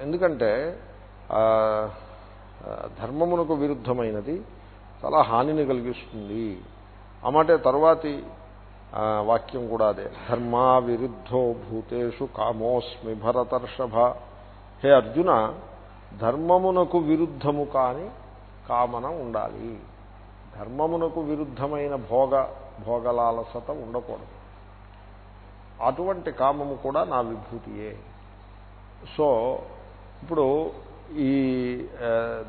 ఎందుకంటే ధర్మమునకు విరుద్ధమైనది చాలా హానిని కలిగిస్తుంది. ఆ తర్వాతి వాక్యం కూడా అదే. ధర్మా విరుద్ధో భూతేషు కామోస్మి భరతర్షభ. హే అర్జున ధర్మమునకు విరుద్ధము కాని కామన ఉండాలి. ధర్మమునకు విరుద్ధమైన భోగ భోగలాలసత ఉండకూడదు. అటువంటి కామము కూడా నా విభూతియే. సో ఇప్పుడు ఈ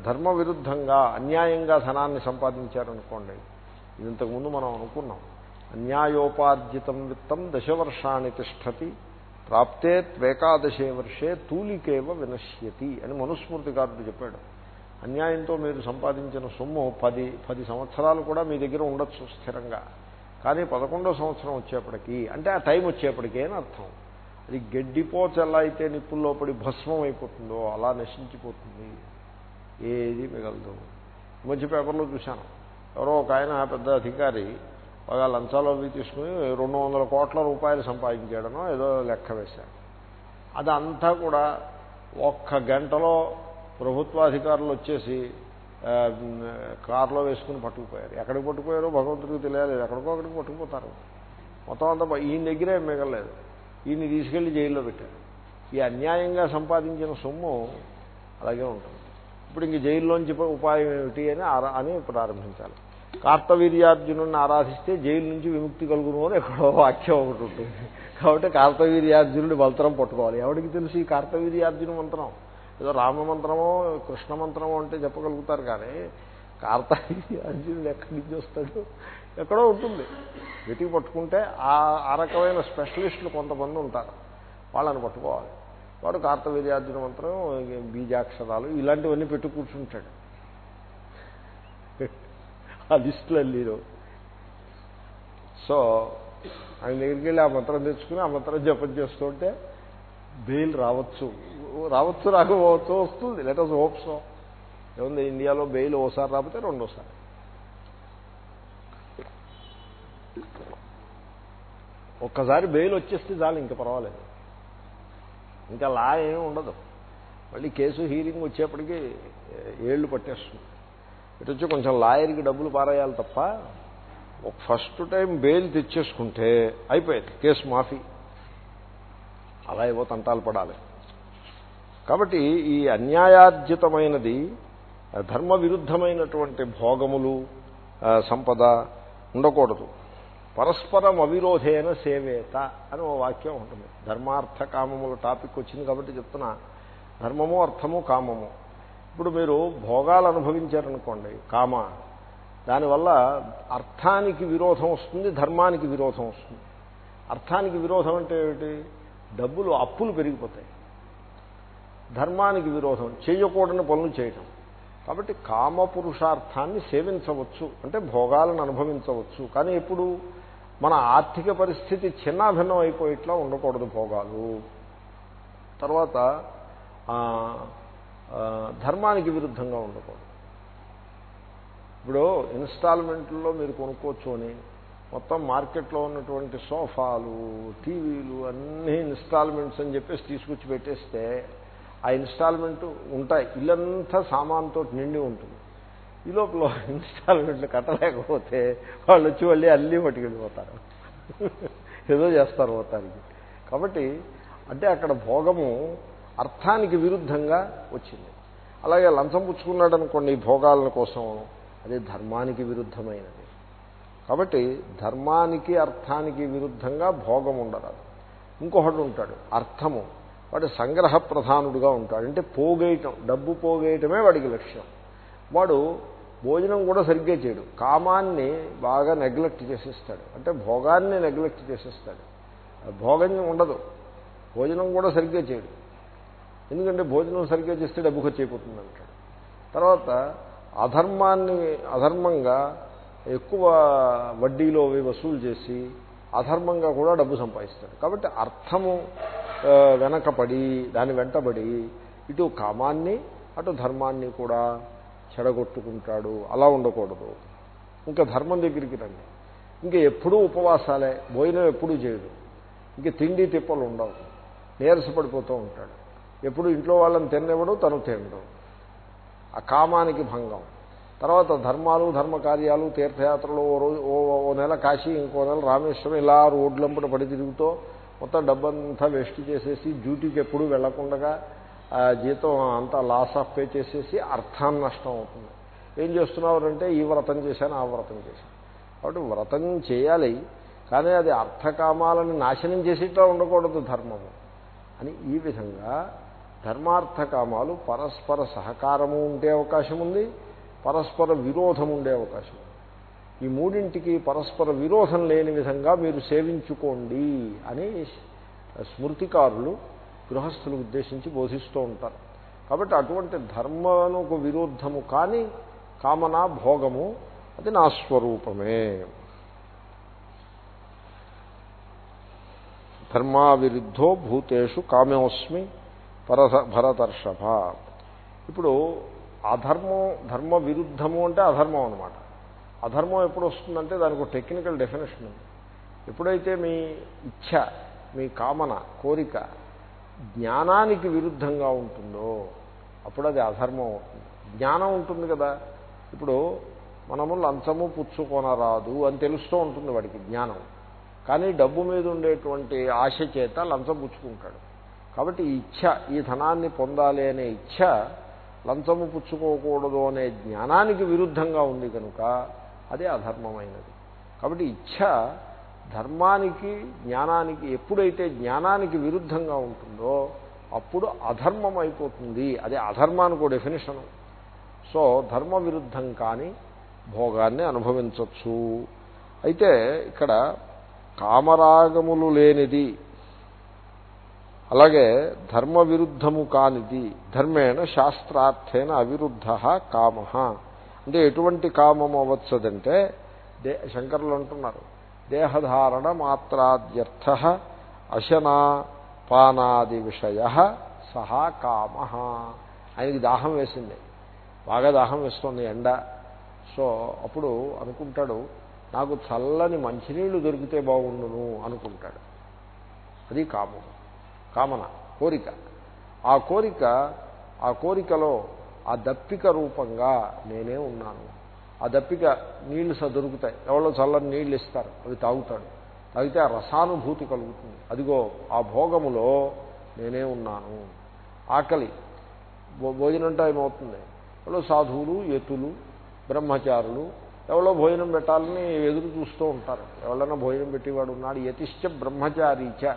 ధర్మ విరుద్ధంగా అన్యాయంగా ధనాన్ని సంపాదించారనుకోండి ఇది ఇంతకుముందు మనం అనుకున్నాం. అన్యాయోపార్జితం విత్తం దశవర్షాన్ని తిష్టతి ప్రాప్తే త్వేకాదశే వర్షే తూలికేవ వినశ్యతి అని మనుస్మృతికారుడు చెప్పాడు. అన్యాయంతో మీరు సంపాదించిన సొమ్ము పది పది సంవత్సరాలు కూడా మీ దగ్గర ఉండొచ్చు స్థిరంగా. కానీ పదకొండో సంవత్సరం వచ్చేప్పటికీ అంటే ఆ టైం వచ్చేప్పటికీ అని అర్థం. అది గడ్డిపోచ ఎలా అయితే నిప్పుల్లో పడి భస్మం అయిపోతుందో అలా నశించిపోతుంది. ఏది మిగలదు. మంచి పేపర్లో చూశాను. ఎవరో ఒక ఆయన పెద్ద అధికారి బాగా లంచాలు అవి తీసుకుని రెండు వందల కోట్ల రూపాయలు సంపాదించాడనో ఏదో లెక్క వేశాడు అదంతా కూడా ఒక్క గంటలో ప్రభుత్వాధికారులు వచ్చేసి కారులో వేసుకుని పట్టుకుపోయారు. ఎక్కడికి పట్టుకుపోయారో భగవంతుడికి తెలియాలి. ఎక్కడికో అక్కడికి పట్టుకుపోతారు. మొత్తం అంతా ఈయన దగ్గరే మిగలేదు ఈయన్ని తీసుకెళ్ళి జైల్లో పెట్టారు. ఈ అన్యాయంగా సంపాదించిన సొమ్ము అలాగే ఉంటుంది. ఇప్పుడు ఇంక జైల్లోంచి ఉపాయం ఏమిటి అని అని ప్రారంభించాలి కార్తవీర్యార్జునుడిని ఆరాధిస్తే జైలు నుంచి విముక్తి కలుగును అని ఎక్కడో వాక్యం ఒకటి ఉంటుంది. కాబట్టి కార్తవీర్యార్జునుడి మంత్రం పట్టుకోవాలి. ఎవరికి తెలుసు ఈ కార్తవీర్యార్జున మంత్రం? ఏదో రామ మంత్రమో కృష్ణ మంత్రమో అంటే చెప్పగలుగుతారు కానీ కార్తవీర్యార్జునుడు ఎక్కడి నుంచి వస్తాడు? ఎక్కడో ఉంటుంది. వెతికి పట్టుకుంటే ఆ రకమైన స్పెషలిస్టులు కొంతమంది ఉంటారు. వాళ్ళని పట్టుకోవాలి. వాడు కార్తవీర్యార్జున మంత్రం బీజాక్షరాలు ఇలాంటివన్నీ పెట్టు కూర్చుంటాడు. ఆ లిస్టులు వెళ్ళిరు సో ఆయన దగ్గరికి వెళ్ళి ఆ మంత్రం తెచ్చుకుని ఆ మంత్రం జపం చేస్తుంటే బెయిల్ రావచ్చు. రావచ్చు రాకపోవచ్చు వస్తుంది. లెటర్స్ హోప్స్ ఏముంది? ఇండియాలో బెయిల్ ఓసారి రాకపోతే రెండోసారి. ఒక్కసారి బెయిల్ వచ్చేస్తే చాలు ఇంకా పర్వాలేదు. ఇంకా లా ఏమి ఉండదు. మళ్ళీ కేసు హీరింగ్ వచ్చేప్పటికీ ఏళ్ళు పట్టేస్తుంది. ఇటు వచ్చి కొంచెం లాయర్కి డబ్బులు పారేయాలి తప్ప ఫస్ట్ టైం బెయిల్ తెచ్చేసుకుంటే అయిపోయింది కేసు మాఫీ. అలా ఏవో తంటాలు పడాలి. కాబట్టి ఈ అన్యాయార్జితమైనది ధర్మ విరుద్ధమైనటువంటి భోగములు సంపద ఉండకూడదు. పరస్పరం అవిరోధేన సేవేత అని ఓ వాక్యం ఉంటుంది. ధర్మార్థ కామముల టాపిక్ వచ్చింది కాబట్టి చెప్తున్నా. ధర్మము అర్థము కామము. ఇప్పుడు మీరు భోగాలు అనుభవించారనుకోండి కామ దానివల్ల అర్థానికి విరోధం వస్తుంది ధర్మానికి విరోధం వస్తుంది. అర్థానికి విరోధం అంటే ఏమిటి? డబ్బులు అప్పులు పెరిగిపోతాయి. ధర్మానికి విరోధం చేయకూడని పనులు చేయటం. కాబట్టి కామ పురుషార్థాన్ని సేవించవచ్చు. అంటే భోగాలను అనుభవించవచ్చు. కానీ ఎప్పుడు? మన ఆర్థిక పరిస్థితి చిన్నాభిన్నం అయిపోయిట్లా ఉండకూడదు భోగాలు తర్వాత ధర్మానికి విరుద్ధంగా ఉండకూడదు. ఇప్పుడు ఇన్స్టాల్మెంట్లో మీరు కొనుక్కోవచ్చు అని మొత్తం మార్కెట్లో ఉన్నటువంటి సోఫాలు టీవీలు అన్నీ ఇన్స్టాల్మెంట్స్ అని చెప్పేసి తీసుకొచ్చి పెట్టేస్తే ఆ ఇన్స్టాల్మెంట్ ఉంటాయి. ఇల్లంతా సామాన్తో నిండి ఉంటుంది. ఈ లోపల ఇన్స్టాల్మెంట్లు కట్టలేకపోతే వాళ్ళు వచ్చి వెళ్ళి అల్లి పట్టుకెళ్ళిపోతారు ఏదో చేస్తారు మొత్తానికి. కాబట్టి అంటే అక్కడ భోగము అర్థానికి విరుద్ధంగా వచ్చింది. అలాగే లంచం పుచ్చుకున్నాడు అనుకోండి భోగాల కోసం అది ధర్మానికి విరుద్ధమైనది. కాబట్టి ధర్మానికి అర్థానికి విరుద్ధంగా భోగం ఉండరాదు ఇంకొకటి ఉంటాడు అర్థము. వాడు సంగ్రహ ప్రధానుడుగా ఉంటాడు. అంటే పోగేయటం డబ్బు పోగేయటమే వాడికి లక్ష్యం. వాడు భోజనం కూడా సరిగ్గా చేయడు. కామాన్ని బాగా నెగ్లెక్ట్ చేసేస్తాడు. అంటే భోగాన్ని నెగ్లెక్ట్ చేసేస్తాడు. భోగం ఉండదు. భోజనం కూడా సరిగ్గా చేయడు. ఎందుకంటే భోజనం సరిగ్గా చేస్తే డబ్బు ఖర్చు అయిపోతుంది అంటాడు. తర్వాత అధర్మాన్ని అధర్మంగా ఎక్కువ వడ్డీలో వసూలు చేసి అధర్మంగా కూడా డబ్బు సంపాదిస్తాడు. కాబట్టి అర్థము వెనకపడి దాని వెంటబడి ఇటు కామాన్ని అటు ధర్మాన్ని కూడా చెడగొట్టుకుంటాడు అలా ఉండకూడదు. ఇంకా ధర్మం దగ్గరికి రండి. ఇంకా ఎప్పుడూ ఉపవాసాలే భోజనం ఎప్పుడూ చేయడు. ఇంక తిండి తిప్పలు ఉండవు. నీరసపడిపోతూ ఉంటాడు. ఎప్పుడు ఇంట్లో వాళ్ళని తిననివ్వడు తను తినడు. ఆ కామానికి భంగం. తర్వాత ధర్మాలు ధర్మకార్యాలు తీర్థయాత్రలు ఓ రోజు ఓ ఓ నెల కాశీ ఇంకో నెల రామేశ్వరం ఇలా రోడ్లంపట పడి తిరుగుతూ మొత్తం డబ్బంతా వేస్ట్ చేసేసి డ్యూటీకి ఎప్పుడూ వెళ్ళకుండగా జీతం అంతా లాస్ ఆఫ్ పే చేసేసి అర్థాన్ని నష్టం అవుతుంది. ఏం చేస్తున్నారంటే ఈ వ్రతం చేశాను ఆ వ్రతం చేశాను. కాబట్టి వ్రతం చేయాలి కానీ అది అర్థకామాలని నాశనం చేసేట్లా ఉండకూడదు ధర్మము. అని ఈ విధంగా ధర్మార్థకామాలు పరస్పర సహకారము ఉండే అవకాశం ఉంది పరస్పర విరోధం ఉండే అవకాశం ఉంది. ఈ మూడింటికి పరస్పర విరోధం లేని విధంగా మీరు సేవించుకోండి అని స్మృతికారులు గృహస్థులు ఉద్దేశించి బోధిస్తూ ఉంటారు. కాబట్టి అటువంటి ధర్మముకు విరుద్ధము కానీ కామన భోగము అది నా స్వరూపమే. ధర్మావిరుద్ధో భూతేషు కామోస్మి పరస భరతర్షభ. ఇప్పుడు అధర్మం ధర్మ విరుద్ధము అంటే అధర్మం అనమాట అధర్మం ఎప్పుడు వస్తుందంటే దానికి ఒక టెక్నికల్ డెఫినేషన్ ఉంది. ఎప్పుడైతే మీ ఇచ్ఛ మీ కామన కోరిక జ్ఞానానికి విరుద్ధంగా ఉంటుందో అప్పుడు అది అధర్మం అవుతుంది. జ్ఞానం ఉంటుంది కదా. ఇప్పుడు మనము లంచము పుచ్చుకొనరాదు అని తెలుస్తూ ఉంటుంది వాడికి జ్ఞానం. కానీ డబ్బు మీద ఉండేటువంటి ఆశ చేత లంచం పుచ్చుకుంటాడు. కాబట్టి ఇచ్ఛ ఈ ధనాన్ని పొందాలి అనే ఇచ్ఛ లంచము పుచ్చుకోకూడదు అనే జ్ఞానానికి విరుద్ధంగా ఉంది కనుక అదే అధర్మమైనది. కాబట్టి ఇచ్ఛ ధర్మానికి జ్ఞానానికి ఎప్పుడైతే జ్ఞానానికి విరుద్ధంగా ఉంటుందో అప్పుడు అధర్మం అయిపోతుంది. అదే అధర్మానికి డెఫినేషను సో ధర్మ విరుద్ధం కానీ భోగాన్ని అనుభవించవచ్చు అయితే ఇక్కడ కామరాగములు లేనిది అలాగే ధర్మ విరుద్ధము కానిది ధర్మేణ శాస్త్రార్థేన అవిరుద్ధ కామ. అంటే ఎటువంటి కామం అవ్వచ్చదంటే దే శంకరులు అంటున్నారు. దేహధారణ మాత్రాద్యర్థ అశనా పానాది విషయ సహా కామ. ఆయనకి దాహం వేసింది. బాగా దాహం వేస్తుంది ఎండ. సో అప్పుడు అనుకుంటాడు నాకు చల్లని మంచినీళ్ళు దొరికితే బాగుండును అనుకుంటాడు. అది కామం. కామన కోరిక. ఆ కోరిక ఆ కోరికలో ఆ దప్పిక రూపంగా నేనే ఉన్నాను. ఆ దప్పిక నీళ్ళు దొరుకుతాయి. ఎవరో చల్లని నీళ్ళు ఇస్తారు. అవి తాగుతాడు. తాగితే ఆ రసానుభూతి కలుగుతుంది. అదిగో ఆ భోగములో నేనే ఉన్నాను. ఆకలి. భోజనం టైం అవుతుంది ఎవరో సాధువులు ఎతులు బ్రహ్మచారులు ఎవరో భోజనం పెట్టాలని ఎదురు చూస్తూ ఉంటారు. ఎవరైనా భోజనం పెట్టేవాడు ఉన్నాడు. యతిశ్చ బ్రహ్మచారీచ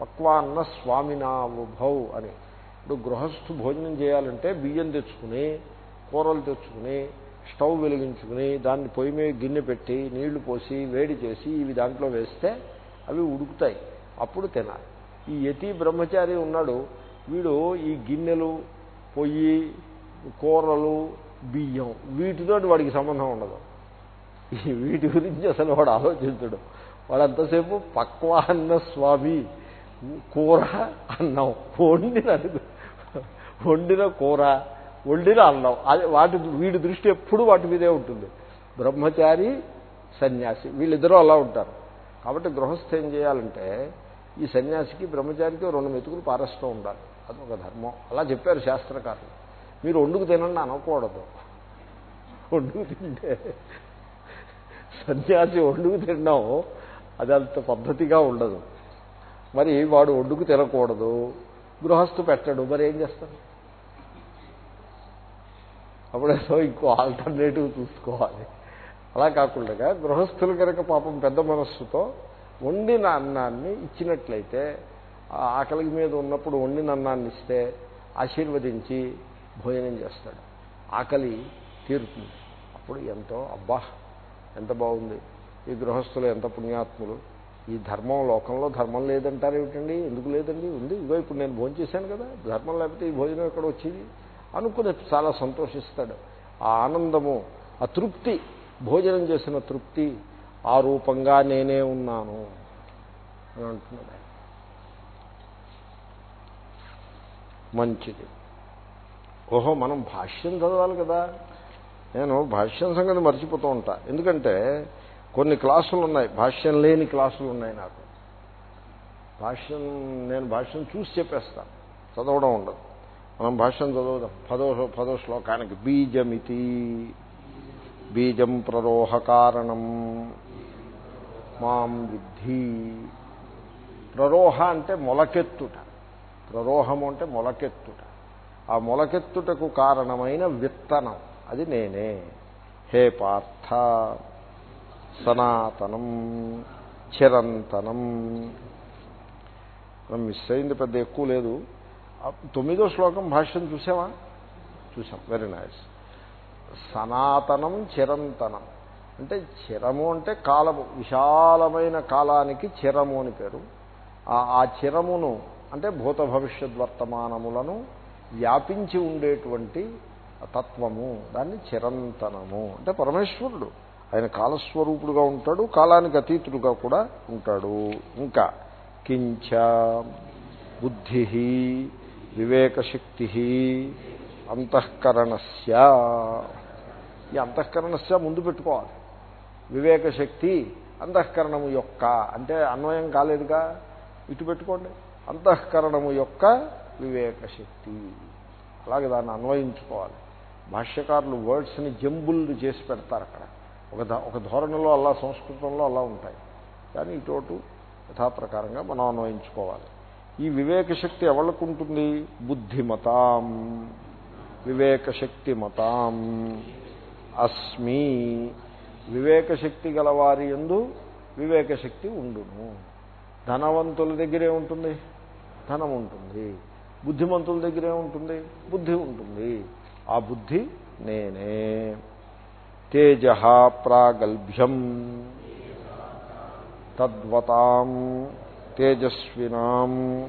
పక్వాన్న స్వామినావుభౌ అని. ఇప్పుడు గృహస్థు భోజనం చేయాలంటే బియ్యం తెచ్చుకుని కూరలు తెచ్చుకుని స్టవ్ వెలిగించుకుని దాన్ని పొయ్యి మీద గిన్నె పెట్టి నీళ్ళు పోసి వేడి చేసి ఇవి దాంట్లో వేస్తే అవి ఉడుకుతాయి. అప్పుడు తినాలి. ఈ యతి బ్రహ్మచారి ఉన్నాడు. వీడు ఈ గిన్నెలు పొయ్యి కూరలు బియ్యం వీటితో వాడికి సంబంధం ఉండదు. వీటి గురించి అసలు వాడు ఆలోచించడు. వాడంతసేపు పక్వాన్న స్వామి కూర అన్నం వండిన వండిన కూర వండిన అన్నం. అది వాటి వీడి దృష్టి ఎప్పుడు వాటి మీదే ఉంటుంది. బ్రహ్మచారి సన్యాసి. వీళ్ళిద్దరూ అలా ఉంటారు. కాబట్టి గృహస్థ ఏం చేయాలంటే ఈ సన్యాసికి బ్రహ్మచారికి రెండు మెతుకులు పారేస్తూ ఉండాలి. అదొక ధర్మం. అలా చెప్పారు శాస్త్రకారులు. మీరు ఒండుకు తినండి అనకూడదు. ఒండుకు తింటే సన్యాసి వండుకు తినడం అది అంత పద్ధతిగా ఉండదు. మరి వాడు ఒడ్డుకు తినకూడదు. గృహస్థు పెట్టడు. మరి ఏం చేస్తాడు అప్పుడేదో ఇంకో ఆల్టర్నేటివ్ చూసుకోవాలి. అలా కాకుండా గృహస్థులు కనుక పాపం పెద్ద మనస్సుతో వండిన అన్నాన్ని ఇచ్చినట్లయితే ఆకలి మీద ఉన్నప్పుడు వండిన అన్నాన్ని ఇస్తే ఆశీర్వదించి భోజనం చేస్తాడు. ఆకలి తీరుతుంది. అప్పుడు ఎంతో అబ్బా ఎంత బాగుంది. ఈ గృహస్థులు ఎంత పుణ్యాత్ములు. ఈ ధర్మం లోకంలో ధర్మం లేదంటారు ఏమిటండి ఎందుకు లేదండి? ఉంది. ఇదిగో ఇప్పుడు నేను భోజనం చేశాను కదా. ధర్మం లేకపోతే ఈ భోజనం ఎక్కడ వచ్చింది? అనుకుని చాలా సంతోషిస్తాడు. ఆ ఆనందము ఆ తృప్తి భోజనం చేసిన తృప్తి ఆ రూపంగా నేనే ఉన్నాను అని అంటున్నాడు మంచిది. ఓహో మనం భాష్యం చదవాలి కదా. నేను భాష్యం సంగతి మర్చిపోతూ ఉంటా. ఎందుకంటే కొన్ని క్లాసులు ఉన్నాయి. భాష్యం లేని క్లాసులు ఉన్నాయి నాకు. భాష్యం నేను భాష్యం చూసి చెప్పేస్తాను. చదవడం ఉండదు. మనం భాష్యం చదువుదాం. పదో పదో శ్లోకానికి బీజమితి. బీజం ప్రరోహ కారణం. మాం విద్ధి. ప్రరోహ అంటే మొలకెత్తుట. ప్రరోహము అంటే మొలకెత్తుట. ఆ మొలకెత్తుటకు కారణమైన విత్తనం. అది నేనే. హే పార్థ. సనాతనం. చిరంతనం. మనం మిస్ అయింది పెద్ద ఎక్కువ లేదు. తొమ్మిదో శ్లోకం భాష్యం చూసావా? చూసాం. వెరీ నైస్ సనాతనం చిరంతనం. అంటే చిరము అంటే కాలము. విశాలమైన కాలానికి చిరము అని పేరు. ఆ- చిరమును అంటే భూత భవిష్యత్ వర్తమానములను వ్యాపించి ఉండేటువంటి తత్వము. దాన్ని చిరంతనము. అంటే పరమేశ్వరుడు. ఆయన కాలస్వరూపుడుగా ఉంటాడు కాలానికి అతీతుడుగా కూడా ఉంటాడు. ఇంకా కించ బుద్ధి వివేకశక్తి అంతఃకరణస్య. ఈ అంతఃకరణస్య ముందు పెట్టుకోవాలి. వివేకశక్తి అంతఃకరణము యొక్క అంటే అన్వయం కాలేదుగా? ఇటు పెట్టుకోండి. అంతఃకరణము యొక్క వివేకశక్తి. అలాగే దాన్ని అన్వయించుకోవాలి. భాష్యకారులు వర్డ్స్ని జంబుల్డ్ చేసి పెడతారు అక్కడ. ఒక ఒక ధోరణిలో అలా సంస్కృతంలో అలా ఉంటాయి. కానీ ఇటు యథాప్రకారంగా మనం అన్వయించుకోవాలి. ఈ వివేకశక్తి ఎవరికి ఉంటుంది బుద్ధిమతాం. వివేకశక్తి మతాం అస్మి. వివేకశక్తి గలవారి ఎందు వివేకశక్తి ఉండును. ధనవంతుల దగ్గరే ఉంటుంది. ధనం ఉంటుంది బుద్ధిమంతుల దగ్గరే ఉంటుంది. బుద్ధి ఉంటుంది. ఆ బుద్ధి నేనే. తేజ ప్రాగల్భ్యం. తద్వతాం. తేజస్వినాం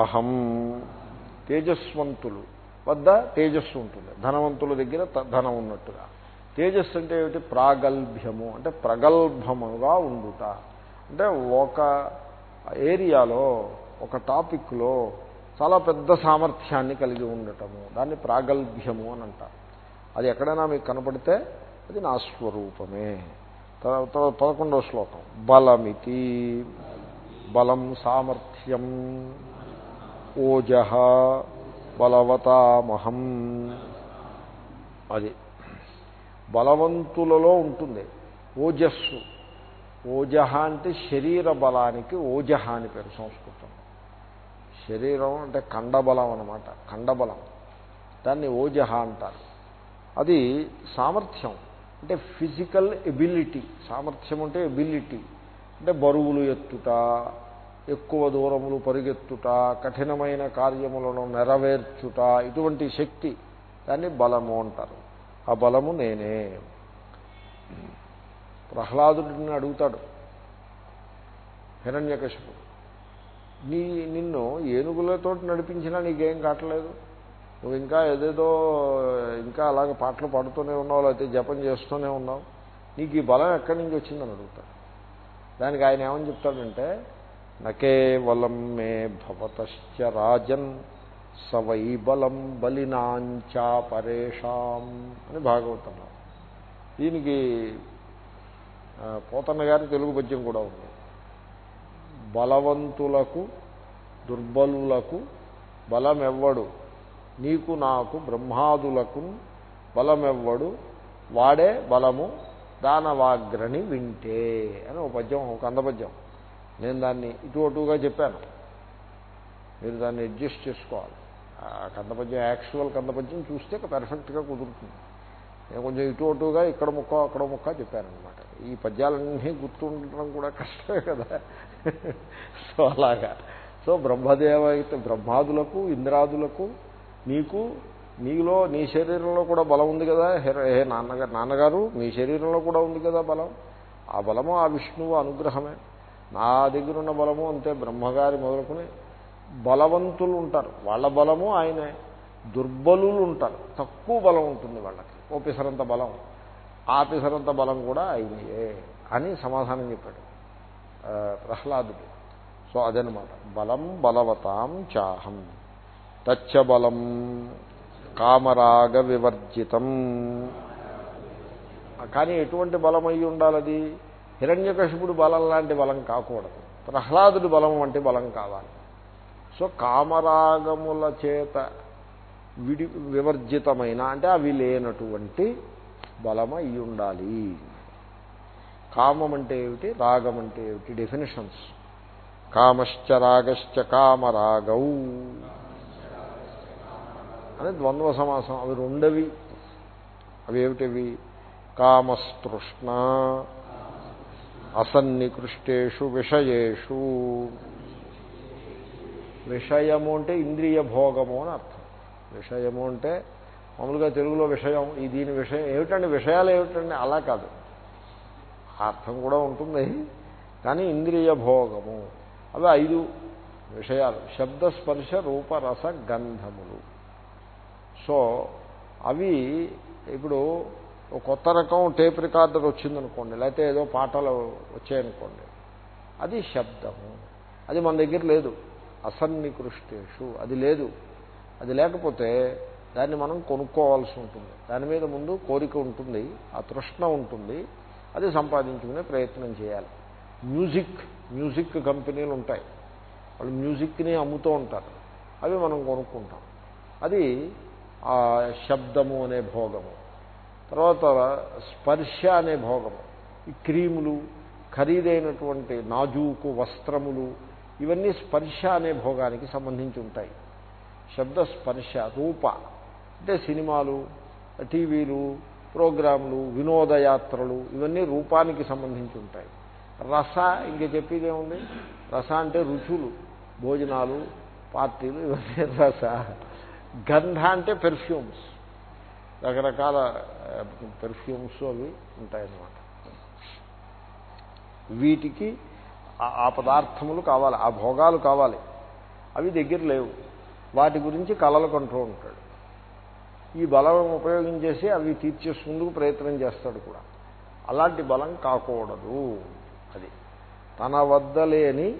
అహం. తేజస్వంతులు వద్ద తేజస్సు ఉంటుంది. ధనవంతుల దగ్గర ధనం ఉన్నట్టుగా. తేజస్సు అంటే ఏమిటి? ప్రాగల్భ్యము అంటే ప్రగల్భముగా ఉండుట. అంటే ఒక ఏరియాలో ఒక టాపిక్లో చాలా పెద్ద సామర్థ్యాన్ని కలిగి ఉండటము. దాన్ని ప్రాగల్భ్యము అని అంటారు. అది ఎక్కడైనా మీకు కనపడితే అది నా స్వరూపమే. తర్వాత పదకొండవ శ్లోకం. బలమితి. బలం సామర్థ్యం. ఓజ బలవతామహం. అది బలవంతులలో ఉంటుంది. ఓజస్సు. ఓజహ అంటే శరీర బలానికి ఓజహ అని పేరు సంస్కృతం. శరీరం అంటే కండబలం అనమాట కండబలం దాన్ని ఓజహ అంటారు. అది సామర్థ్యం. అంటే ఫిజికల్ ఎబిలిటీ. సామర్థ్యం అంటే ఎబిలిటీ. అంటే బరువులు ఎత్తుట ఎక్కువ దూరములు పరిగెత్తుట కఠినమైన కార్యములను నెరవేర్చుట ఇటువంటి శక్తి. దాన్ని బలము అంటారు. ఆ బలము నేనే. ప్రహ్లాదుడిని అడుగుతాడు. హిరణ్యకశిపుడు నీ నిన్ను ఏనుగులతో నడిపించినా నీకేం కావట్లేదు? నువ్వు ఇంకా ఏదేదో ఇంకా అలాగే పాటలు పాడుతూనే ఉన్నావు లేకపోతే జపం చేస్తూనే ఉన్నావు. నీకు ఈ బలం ఎక్కడి నుంచి వచ్చిందని అడుగుతాడు. దానికి ఆయన ఏమని చెప్తాడంటే నకేవలం మే భవతశ్చ రాజన్ సవై బలం బలినాంచా పరేషాం అని భాగవతంలో. దీనికి పోతన్న గారి తెలుగు పద్యం కూడా ఉంది. బలవంతులకు దుర్బలులకు బలమెవ్వడు నీకు నాకు బ్రహ్మాదులకు బలమెవ్వడు వాడే బలము దానవాగ్రని వింటే అని ఒక పద్యం ఒక అందపద్యం నేను దాన్ని ఇటు అటుగా చెప్పాను. మీరు దాన్ని అడ్జస్ట్ చేసుకోవాలి. ఆ కందపద్యం యాక్చువల్ కందపద్యం చూస్తే పెర్ఫెక్ట్గా కుదురుతుంది. నేను కొంచెం ఇటు అటుగా ఇక్కడ ముక్క అక్కడ ముక్క చెప్పానమాట ఈ పద్యాలన్నీ గుర్తుండటం కూడా కష్టమే కదా. సో అలాగా. సో బ్రహ్మదేవ బ్రహ్మాదులకు ఇంద్రాదులకు నీకు నీలో నీ శరీరంలో కూడా బలం ఉంది కదా? హే- నాన్నగారు నాన్నగారు మీ శరీరంలో కూడా ఉంది కదా బలం? ఆ బలము ఆ విష్ణువు అనుగ్రహమే. నా దగ్గర ఉన్న బలము అంతే బ్రహ్మగారి మొదలుకొని బలవంతులు ఉంటారు. వాళ్ళ బలము ఆయనే. దుర్బలులు ఉంటారు. తక్కువ బలం ఉంటుంది వాళ్ళకి. ఓ పిసరంత బలం. ఆ పిసరంత బలం కూడా ఆయనయే అని సమాధానం చెప్పాడు. ప్రహ్లాదుడు. సో అదనమాట బలం బలవతాం చాహం. తచ్చ బలం. కామరాగ వివర్జితం కానీ ఎటువంటి బలం అయి ఉండాలది? హిరణ్యకశిపుడు బలం లాంటి బలం కాకూడదు. ప్రహ్లాదుడి బలం వంటి బలం కావాలి. సో కామరాగముల చేత విడి వివర్జితమైన అంటే అవి లేనటువంటి బలం అయి ఉండాలి. కామం అంటే ఏమిటి? రాగం అంటే ఏమిటి? డెఫినేషన్స్. కామశ్చ రాగశ్చ కామరాగౌ. అని ద్వంద్వ సమాసం. అవి రెండవి. అవి ఏమిటివి? కామస్తృష్ణ. అసన్నికృష్టేషు విషయేషు. విషయము అంటే ఇంద్రియ భోగము అని అర్థం. విషయము అంటే మామూలుగా తెలుగులో విషయం ఈ దీని విషయం ఏమిటండి? విషయాలు ఏమిటండి? అలా కాదు. అర్థం కూడా ఉంటుంది. కానీ ఇంద్రియ భోగము. అవి ఐదు విషయాలు. శబ్ద స్పర్శ రూపరస గంధములు. సో అవి ఇప్పుడు కొత్త రకం టేప్ రికార్డర్ వచ్చిందనుకోండి లేకపోతే ఏదో పాటలు వచ్చాయనుకోండి అది శబ్దము. అది మన దగ్గర లేదు. అసన్నికృష్టేషు. అది లేదు. అది లేకపోతే దాన్ని మనం కొనుక్కోవాల్సి ఉంటుంది. దాని మీద ముందు కోరిక ఉంటుంది ఆ తృష్ణ ఉంటుంది. అది సంపాదించుకునే ప్రయత్నం చేయాలి. మ్యూజిక్ మ్యూజిక్ కంపెనీలు ఉంటాయి. వాళ్ళు మ్యూజిక్ని అమ్ముతూ ఉంటారు. అవి మనం కొనుక్కుంటాం. అది ఆ శబ్దము అనే భోగము. తర్వాత స్పర్శ అనే భోగము. ఈ క్రీములు ఖరీదైనటువంటి నాజూకు వస్త్రములు ఇవన్నీ స్పర్శ అనే భోగానికి సంబంధించి ఉంటాయి. శబ్ద స్పర్శ రూప. అంటే సినిమాలు టీవీలు ప్రోగ్రాంలు వినోదయాత్రలు ఇవన్నీ రూపానికి సంబంధించి ఉంటాయి. రస ఇంక చెప్పేదేముంది రస అంటే రుచులు భోజనాలు పార్టీలు ఇవన్నీ రస. గంధ అంటే పెర్ఫ్యూమ్స్. రకరకాల పెర్ఫ్యూమ్స్ అవి ఉంటాయన్నమాట. వీటికి ఆ పదార్థములు కావాలి ఆ భోగాలు కావాలి. అవి దగ్గర లేవు. వాటి గురించి కళలు కొంటూ ఉంటాడు. ఈ బలం ఉపయోగించేసి అవి తీర్చేసుకుందుకు ప్రయత్నం చేస్తాడు కూడా. అలాంటి బలం కాకూడదు అది. తన వద్ద లేని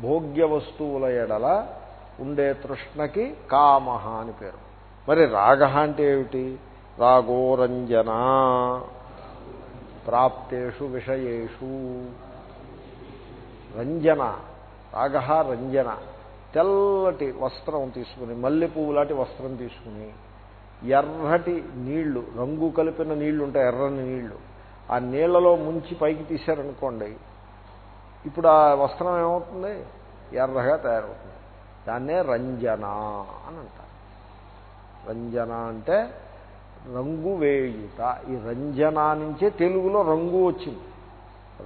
భోగ్య వస్తువుల ఎడల ఉండే తృష్ణకి కామ అని పేరు. మరి రాగ అంటే ఏమిటి? రాగోరంజన. ప్రాప్తేషు విషయేషు. రంజన. రాగ రంజన. తెల్లటి వస్త్రం తీసుకుని మల్లె పువ్వులాంటి వస్త్రం తీసుకుని ఎర్రటి నీళ్ళు రంగు కలిపిన నీళ్ళు ఉంటాయి ఎర్రని నీళ్ళు. ఆ నీళ్ళలో ముంచి పైకి తీశారనుకోండి ఇప్పుడు ఆ వస్త్రం ఏమవుతుంది? ఎర్రగా తయారవుతుంది. దాన్నే రంజన అని అంటారు. రంజన అంటే రంగు వేయుట. ఈ రంజన నుంచే తెలుగులో రంగు వచ్చింది.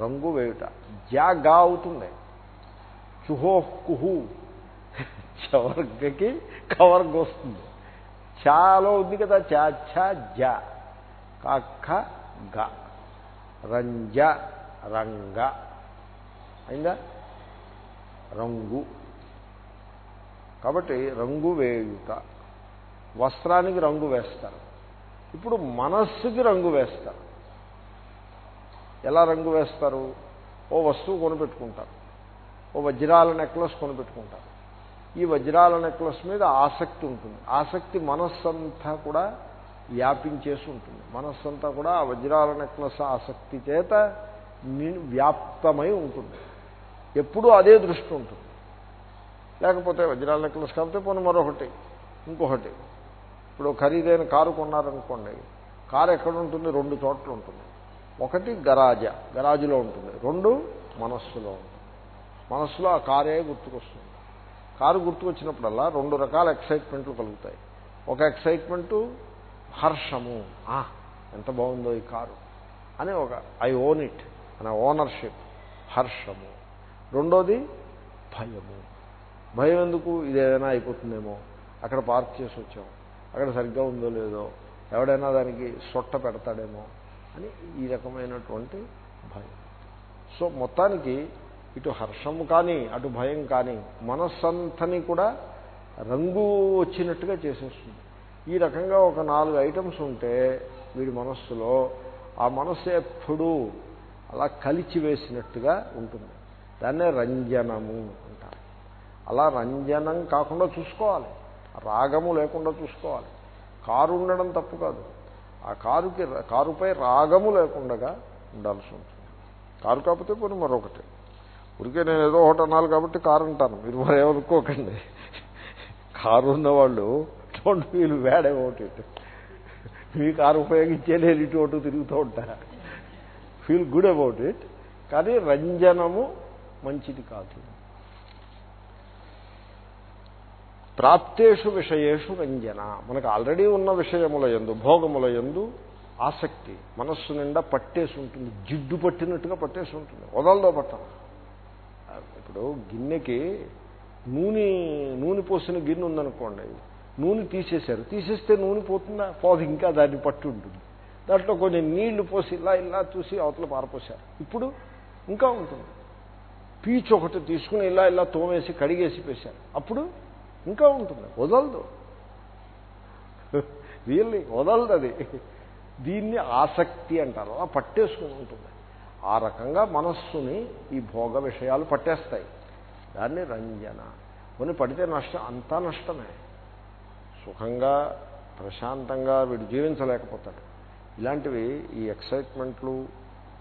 రంగు వేయుట. జాగా అవుతుంది. చుహో కుహు. చవర్గకి కవర్గ వస్తుంది. చాలో ఉంది కదా చా ఛ జ కఖ గ రంజ రంగ. అయిందా? రంగు. కాబట్టి రంగు వేయుట. వస్త్రానికి రంగు వేస్తారు. ఇప్పుడు మనస్సుకి రంగు వేస్తారు. ఎలా రంగు వేస్తారు? ఓ వస్తువు కొనిపెట్టుకుంటారు. ఓ వజ్రాల నెక్లెస్ కొనిపెట్టుకుంటారు. ఈ వజ్రాల నెక్లెస్ మీద ఆసక్తి ఉంటుంది. ఆసక్తి మనస్సంతా కూడా వ్యాపించేసి ఉంటుంది. మనస్సంతా కూడా ఆ వజ్రాల నెక్లెస్ ఆసక్తి చేత వ్యాప్తమై ఉంటుంది. ఎప్పుడూ అదే దృష్టి ఉంటుంది. లేకపోతే వజ్రాల నెక్లెస్ కాకపోతే పోనీ మరొకటి ఇంకొకటి. ఇప్పుడు ఖరీదైన కారు కొన్నారనుకోండి కారు ఎక్కడ ఉంటుంది? రెండు చోట్ల ఉంటుంది. ఒకటి గరాజ గరాజులో ఉంటుంది. రెండు మనస్సులో ఉంటుంది. మనస్సులో ఆ కారే గుర్తుకొస్తుంది. కారు గుర్తుకొచ్చినప్పుడల్లా రెండు రకాల ఎక్సైట్మెంట్లు కలుగుతాయి. ఒక ఎక్సైట్మెంటు హర్షము. ఎంత బాగుందో ఈ కారు అని ఒక ఐ ఓన్ ఇట్ అనే ఓనర్షిప్ హర్షము. రెండోది భయము. భయం ఎందుకు? ఇదేదైనా అయిపోతుందేమో. అక్కడ పార్క్ చేసి వచ్చాం. అక్కడ సరిగ్గా ఉందో లేదో. ఎవడైనా దానికి సొట్ట పెడతాడేమో అని ఈ రకమైనటువంటి భయం. సో మొత్తానికి ఇటు హర్షం కానీ అటు భయం కానీ మనస్సంతని కూడా రంగు వచ్చినట్టుగా చేసేస్తుంది. ఈ రకంగా ఒక నాలుగు ఐటమ్స్ ఉంటే వీడి మనస్సులో ఆ మనస్సు ఎప్పుడూ అలా కలిచి వేసినట్టుగా ఉంటుంది. దాన్నే రంజనము అలా రంజనం కాకుండా చూసుకోవాలి. రాగము లేకుండా చూసుకోవాలి. కారు ఉండడం తప్పు కాదు. ఆ కారుకి కారుపై రాగము లేకుండా ఉండాల్సి ఉంటుంది. కారు కాకపోతే పోనీ మరొకటి. ఊరికే నేను ఏదో ఒకటి అన్నాను కాబట్టి కారు అంటాను. మీరు మరి ఏమనుకోకండి. కారు ఉన్నవాళ్ళు don't feel bad about it me car ఉపయోగించే నేను ఇటు అటు తిరుగుతూ ఉంటా. ఫీల్ గుడ్ అబౌట్ ఇట్ కానీ రంజనము మంచిది కాదు. ప్రాప్తేషు విషయేషు రంజన మనకు ఆల్రెడీ ఉన్న విషయముల ఎందు భోగముల ఎందు ఆసక్తి మనస్సు నిండా పట్టేసి ఉంటుంది. జిడ్డు పట్టినట్టుగా పట్టేసి ఉంటుంది. వదలదో పట్టం ఇప్పుడు గిన్నెకి నూనె నూనె పోసిన గిన్నె ఉందనుకోండి నూనె తీసేశారు. తీసేస్తే నూనె పోతుందా? పోదు ఇంకా దాన్ని పట్టు ఉంటుంది. దాంట్లో కొన్ని నీళ్ళు పోసి ఇలా ఇలా చూసి అవతల పారపోసారు ఇప్పుడు ఇంకా ఉంటుంది. పీచు ఒకటి తీసుకుని ఇలా ఇలా తోమేసి కడిగేసి పేశారు అప్పుడు ఇంకా ఉంటుంది. వదలదు. రియల్లీ వదలదు అది. దీన్ని ఆసక్తి అంటారు. అలా పట్టేసుకుని ఉంటుంది. ఆ రకంగా మనస్సుని ఈ భోగ విషయాలు పట్టేస్తాయి. దాన్ని రంజన. కొన్ని పడితే నష్టం అంతా నష్టమే. సుఖంగా ప్రశాంతంగా వీడు జీవించలేకపోతాడు. ఇలాంటివి ఈ ఎక్సైట్మెంట్లు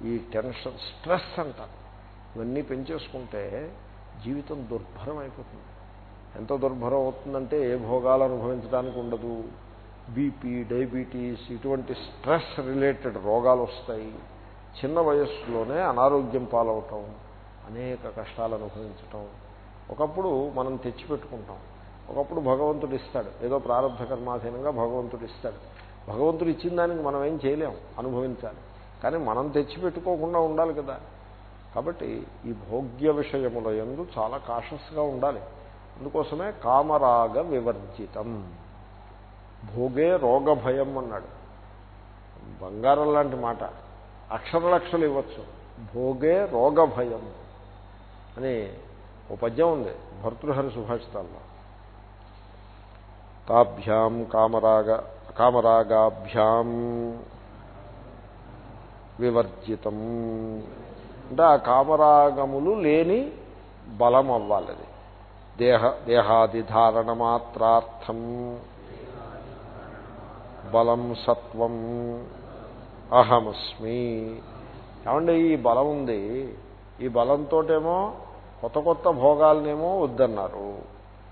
ఈ టెన్షన్ స్ట్రెస్ అంటారు. ఇవన్నీ పెంచేసుకుంటే జీవితం దుర్భరం అయిపోతుంది ఎంత దుర్భరం అవుతుందంటే ఏ భోగాలు అనుభవించడానికి ఉండదు. బీపీ డయాబెటీస్ ఇటువంటి స్ట్రెస్ రిలేటెడ్ రోగాలు వస్తాయి. చిన్న వయస్సులోనే అనారోగ్యం పాలవటం అనేక కష్టాలు అనుభవించటం. ఒకప్పుడు మనం తెచ్చిపెట్టుకుంటాం. ఒకప్పుడు భగవంతుడు ఇస్తాడు. ఏదో ప్రారంభ కర్మాధీనంగా భగవంతుడు ఇస్తాడు. భగవంతుడు ఇచ్చిన దానికి మనం ఏం చేయలేం అనుభవించాలి. కానీ మనం తెచ్చిపెట్టుకోకుండా ఉండాలి కదా. కాబట్టి ఈ భోగ్య విషయముల ఎందు చాలా కాషస్గా ఉండాలి. అందుకోసమే కామరాగ వివర్జితం. భోగే రోగ భయం అన్నాడు. బంగారం లాంటి మాట. అక్షరలక్షలు ఇవ్వచ్చు. భోగే రోగ భయం అని ఓ పద్యం ఉంది భర్తృహరి సుభాషితాల్లో. తాభ్యాం కామరాగ కామరాగాభ్యాం వివర్జితం. అంటే ఆ కామరాగములు లేని బలం అవ్వాలి దేహ దేహాదిధారణ మాత్రార్థం బలం సత్వం అహమస్మి. ఏమంటే ఈ బలం ఉంది. ఈ బలంతోటేమో కొత్త కొత్త భోగాలనేమో వద్దన్నారు.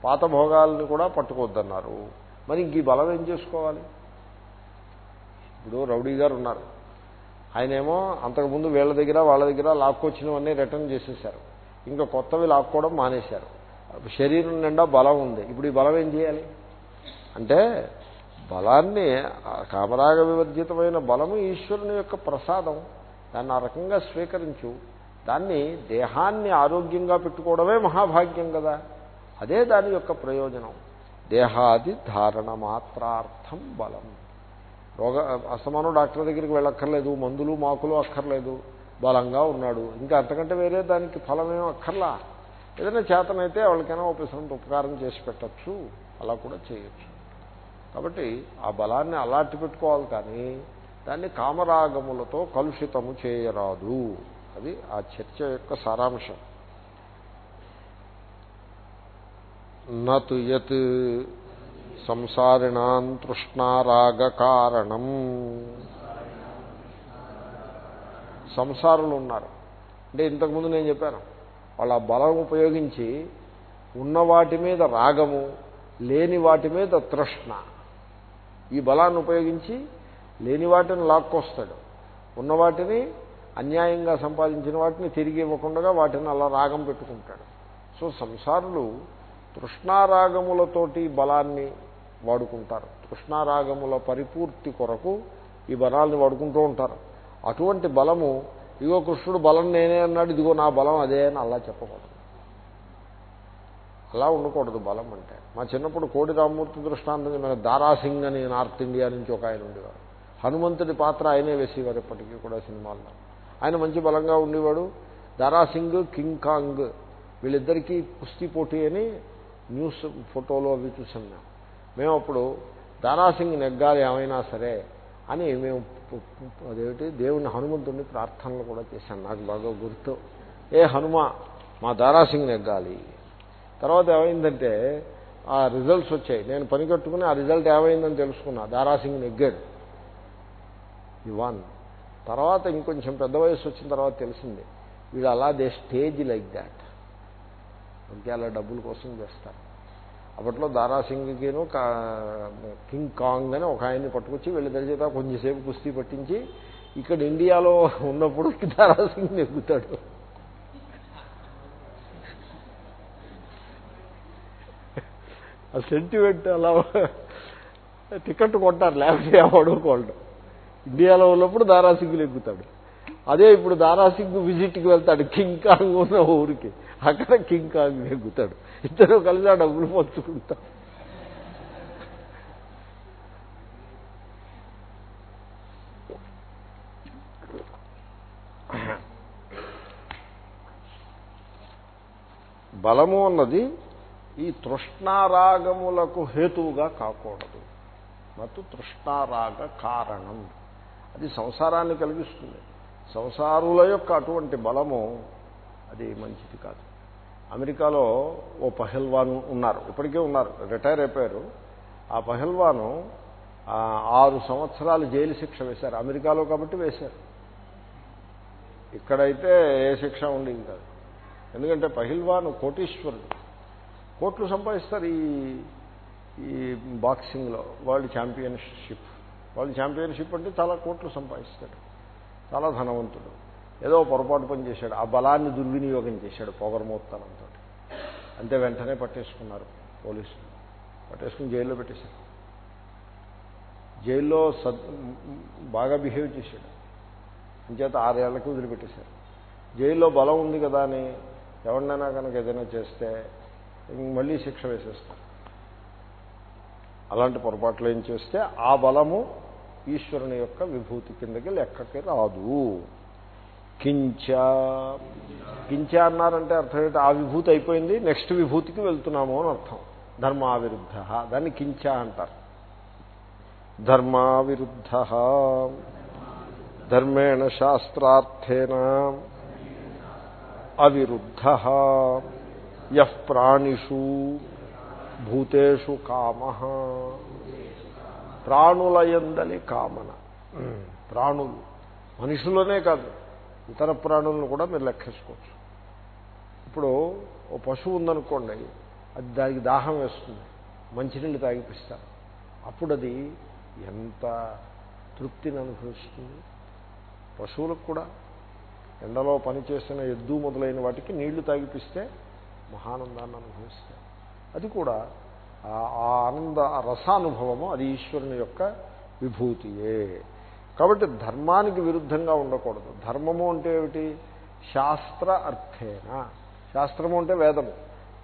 పాత భోగాలని కూడా పట్టుకోవద్దన్నారు. మరి ఇంక ఈ బలం ఏం చేసుకోవాలి? ఇప్పుడు రౌడీ గారు ఉన్నారు. ఆయనేమో అంతకుముందు వీళ్ళ దగ్గర వాళ్ళ దగ్గర లాక్కొచ్చినవన్నీ రిటర్న్ చేసేసారు ఇంకా కొత్తవి లాక్కోవడం మానేశారు. శరీరం నిండా బలం ఉంది. ఇప్పుడు ఈ బలం ఏం చేయాలి? అంటే బలాన్ని కామరాగ వివర్జితమైన బలము ఈశ్వరుని యొక్క ప్రసాదం. దాన్ని ఆ రకంగా స్వీకరించు. దాన్ని దేహాన్ని ఆరోగ్యంగా పెట్టుకోవడమే మహాభాగ్యం కదా. అదే దాని యొక్క ప్రయోజనం. దేహాది ధారణ మాత్రార్థం బలం. రోగ అసమానం డాక్టర్ దగ్గరికి వెళ్ళక్కర్లేదు. మందులు మాకులు అక్కర్లేదు. బలంగా ఉన్నాడు. ఇంకా అంతకంటే వేరే దానికి ఫలమేం అక్కర్లా? ఏదైనా చేతనైతే వాళ్ళకైనా ఉపసరంత ఉపకారం చేసి పెట్టచ్చు అలా కూడా చేయొచ్చు. కాబట్టి ఆ బలాన్ని అలాంటి పెట్టుకోవాలి కానీ దాన్ని కామరాగములతో కలుషితము చేయరాదు. అది ఆ చర్చ యొక్క సారాంశం. నతు యత్ సంసారిణాం తృష్ణారాగ కారణం. సంసారులు ఉన్నారు. అంటే ఇంతకుముందు నేను చెప్పాను వాళ్ళ బలం ఉపయోగించి ఉన్న వాటి మీద రాగము లేని వాటి మీద తృష్ణ. ఈ బలాన్ని ఉపయోగించి లేని వాటిని లాక్కొస్తాడు. ఉన్న వాటిని అన్యాయంగా సంపాదించిన వాటిని తిరిగి ఇవ్వకుండా వాటిని అలా రాగం పెట్టుకుంటాడు. సో సంసారులు తృష్ణారాగములతోటి బలాన్ని వాడుకుంటారు. తృష్ణారాగముల పరిపూర్తి కొరకు ఈ బలాన్ని వాడుకుంటూ ఉంటారు. అటువంటి బలము ఇగో కృష్ణుడు బలం నేనే అన్నాడు ఇదిగో నా బలం అదే అని అలా చెప్పకూడదు. అలా ఉండకూడదు బలం అంటే. మా చిన్నప్పుడు కోడి రామూర్తి దృష్టాంతం మన దారాసింగ్ అని నార్త్ ఇండియా నుంచి ఒక ఆయన ఉండేవాడు హనుమంతుడి పాత్ర ఆయనే వేసేవారు ఇప్పటికీ కూడా సినిమాల్లో. ఆయన మంచి బలంగా ఉండేవాడు. దారాసింగ్ కింగ్ కాంగ్ వీళ్ళిద్దరికీ కుస్తీ పోటీ అని న్యూస్ ఫోటోలు అవి చూసాం మేము. మేము అప్పుడు దారాసింగ్ నెగ్గాలి ఏమైనా సరే అని మేము అదేమిటి? దేవుని హనుమంతుడిని ప్రార్థనలు కూడా చేశాను. నాకు బాగా గుర్తు. ఏ హనుమ మా దారాసింగ్ నెగ్గాలి. తర్వాత ఏమైందంటే ఆ రిజల్ట్స్ వచ్చాయి. నేను పని కట్టుకుని ఆ రిజల్ట్ ఏమైందని తెలుసుకున్నా. దారాసింగ్ నెగ్గాడు. ఇవాన్ వన్ తర్వాత ఇంకొంచెం పెద్ద వయసు వచ్చిన తర్వాత తెలిసింది. వీళ్ళు అలా దే స్టేజ్ లైక్ దాట్ ఇంకే అలా డబ్బుల కోసం చేస్తారు. అప్పట్లో దారాసింగ్కిను కింగ్ కాంగ్ అని ఒక ఆయన్ని పట్టుకొచ్చి వీళ్ళ చేత కొంచెంసేపు కుస్తీ పట్టించి ఇక్కడ ఇండియాలో ఉన్నప్పుడు దారాసింగ్ నెగ్గుతాడు. ఆ సెంటిమెంట్ అలా టికెట్ కొంటారు లేకపోతే ఎవడు ఇండియాలో ఉన్నప్పుడు దారాసింగులు ఎక్కుతాడు అదే ఇప్పుడు దారాసింగ్ విజిట్కి వెళ్తాడు కింగ్ కాంగ్ ఉన్న ఊరికి. అక్కడ కింగ్ కాంగ్ ఎక్కుతాడు ఇద్దరు కలిసి ఆ డబ్బులు పంచుకుంటారు బలము అన్నది ఈ తృష్ణారాగములకు హేతువుగా కాకూడదు. మత్తు తృష్ణారాగ కారణం. అది సంసారాన్ని కలిగిస్తుంది. సంసారుల యొక్క అటువంటి బలము అది మంచిది కాదు. అమెరికాలో ఓ పహల్వాన్ ఉన్నారు. ఇప్పటికే ఉన్నారు. రిటైర్ అయిపోయారు. ఆ పహల్వాను ఆరు సంవత్సరాలు జైలు శిక్ష వేశారు. అమెరికాలో కాబట్టి వేశారు. ఇక్కడైతే ఏ శిక్ష ఉండేది కాదు. ఎందుకంటే పహిల్వాను కోటీశ్వరుడు. కోట్లు సంపాదిస్తారు ఈ ఈ బాక్సింగ్లో. World championship. వరల్డ్ ఛాంపియన్షిప్ అంటే చాలా కోట్లు సంపాదిస్తాడు. చాలా ధనవంతుడు. ఏదో పొరపాటు పని చేశాడు. ఆ బలాన్ని దుర్వినియోగం చేశాడు. పొగరమోత్తనంతో అంతే వెంటనే పట్టేసుకున్నారు పోలీసులు. పట్టేసుకుని జైల్లో పెట్టేశారు. జైల్లో సద్ బాగా బిహేవ్ చేశాడు. అంచేత ఆరేళ్ళకి వదిలిపెట్టేశారు. జైల్లో బలం ఉంది కదా అని ఎవరినైనా కనుక ఏదైనా చేస్తే మళ్ళీ శిక్ష వేసేస్తారు. అలాంటి పొరపాట్లు ఏం చేస్తే ఆ బలము ఈశ్వరుని యొక్క విభూతి కిందకి లెక్కకి రాదు. కించ. కించ అన్నారంటే అర్థం ఏంటి? ఆ విభూతి అయిపోయింది. నెక్స్ట్ విభూతికి వెళ్తున్నాము అని అర్థం. ధర్మావిరుద్ధ. దాన్ని కించ అంటారు. ధర్మావిరుద్ధ. ధర్మేణ శాస్త్రార్థేన అవిరుద్ధ. యః ప్రాణిషు భూతేషు కామ. ప్రాణులయందలి కామన. ప్రాణులు. మనుషులనే కాదు. ఇతర ప్రాణులను కూడా మీరు లెక్కేసుకోవచ్చు. ఇప్పుడు ఓ పశువు ఉందనుకోండి అది దానికి దాహం వేస్తుంది మంచినీళ్ళు తాగిపిస్తారు అప్పుడు అది ఎంత తృప్తిని అనుభవిస్తుంది? పశువులకు కూడా. ఎండలో పనిచేసిన ఎద్దు మొదలైన వాటికి నీళ్ళు తాగిపిస్తే మహానందాన్ని అనుభవిస్తాయి అది కూడా ఆ ఆనంద రసానుభవము అది ఈశ్వరుని యొక్క విభూతియే. కాబట్టి ధర్మానికి విరుద్ధంగా ఉండకూడదు. ధర్మము అంటే ఏమిటి? శాస్త్ర అర్థేన? శాస్త్రము అంటే వేదము.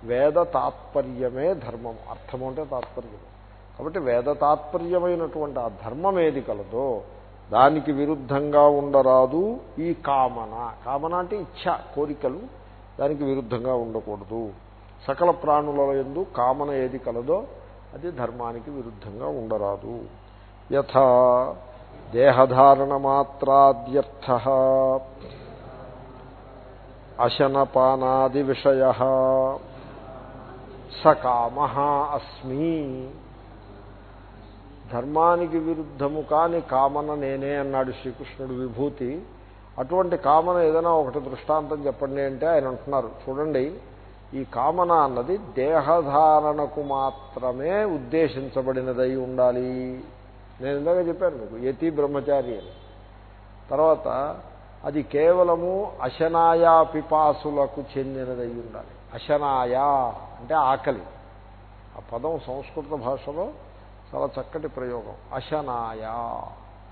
వేద తాత్పర్యమే ధర్మము. అర్థము అంటే తాత్పర్యము. కాబట్టి వేద తాత్పర్యమైనటువంటి ఆ ధర్మం ఏది కలదో దానికి విరుద్ధంగా ఉండరాదు ఈ కామన. కామన అంటే ఇచ్ఛ కోరికలు దానికి విరుద్ధంగా ఉండకూడదు. సకల ప్రాణుల ఎందు కామన ఏది కలదో అది ధర్మానికి విరుద్ధంగా ఉండరాదు. యథా దేహధారణ మాత్రాద్యర్థ అశనపానాది విషయ సకామ అస్మి. ధర్మానికి విరుద్ధము కాని కామన నేనే అన్నాడు శ్రీకృష్ణుడు విభూతి. అటువంటి కామన ఏదైనా ఒకటి దృష్టాంతం చెప్పండి అంటే ఆయన అంటున్నారు. చూడండి ఈ కామన అన్నది దేహధారణకు మాత్రమే ఉద్దేశించబడినదై ఉండాలి. నేను ఇందాక చెప్పాను మీకు యతి బ్రహ్మచారి అని. తర్వాత అది కేవలము అశనాయా పిపాసులకు చెందినదై ఉండాలి. అశనాయా అంటే ఆకలి. ఆ పదం సంస్కృత భాషలో చాలా చక్కటి ప్రయోగం. అశనాయా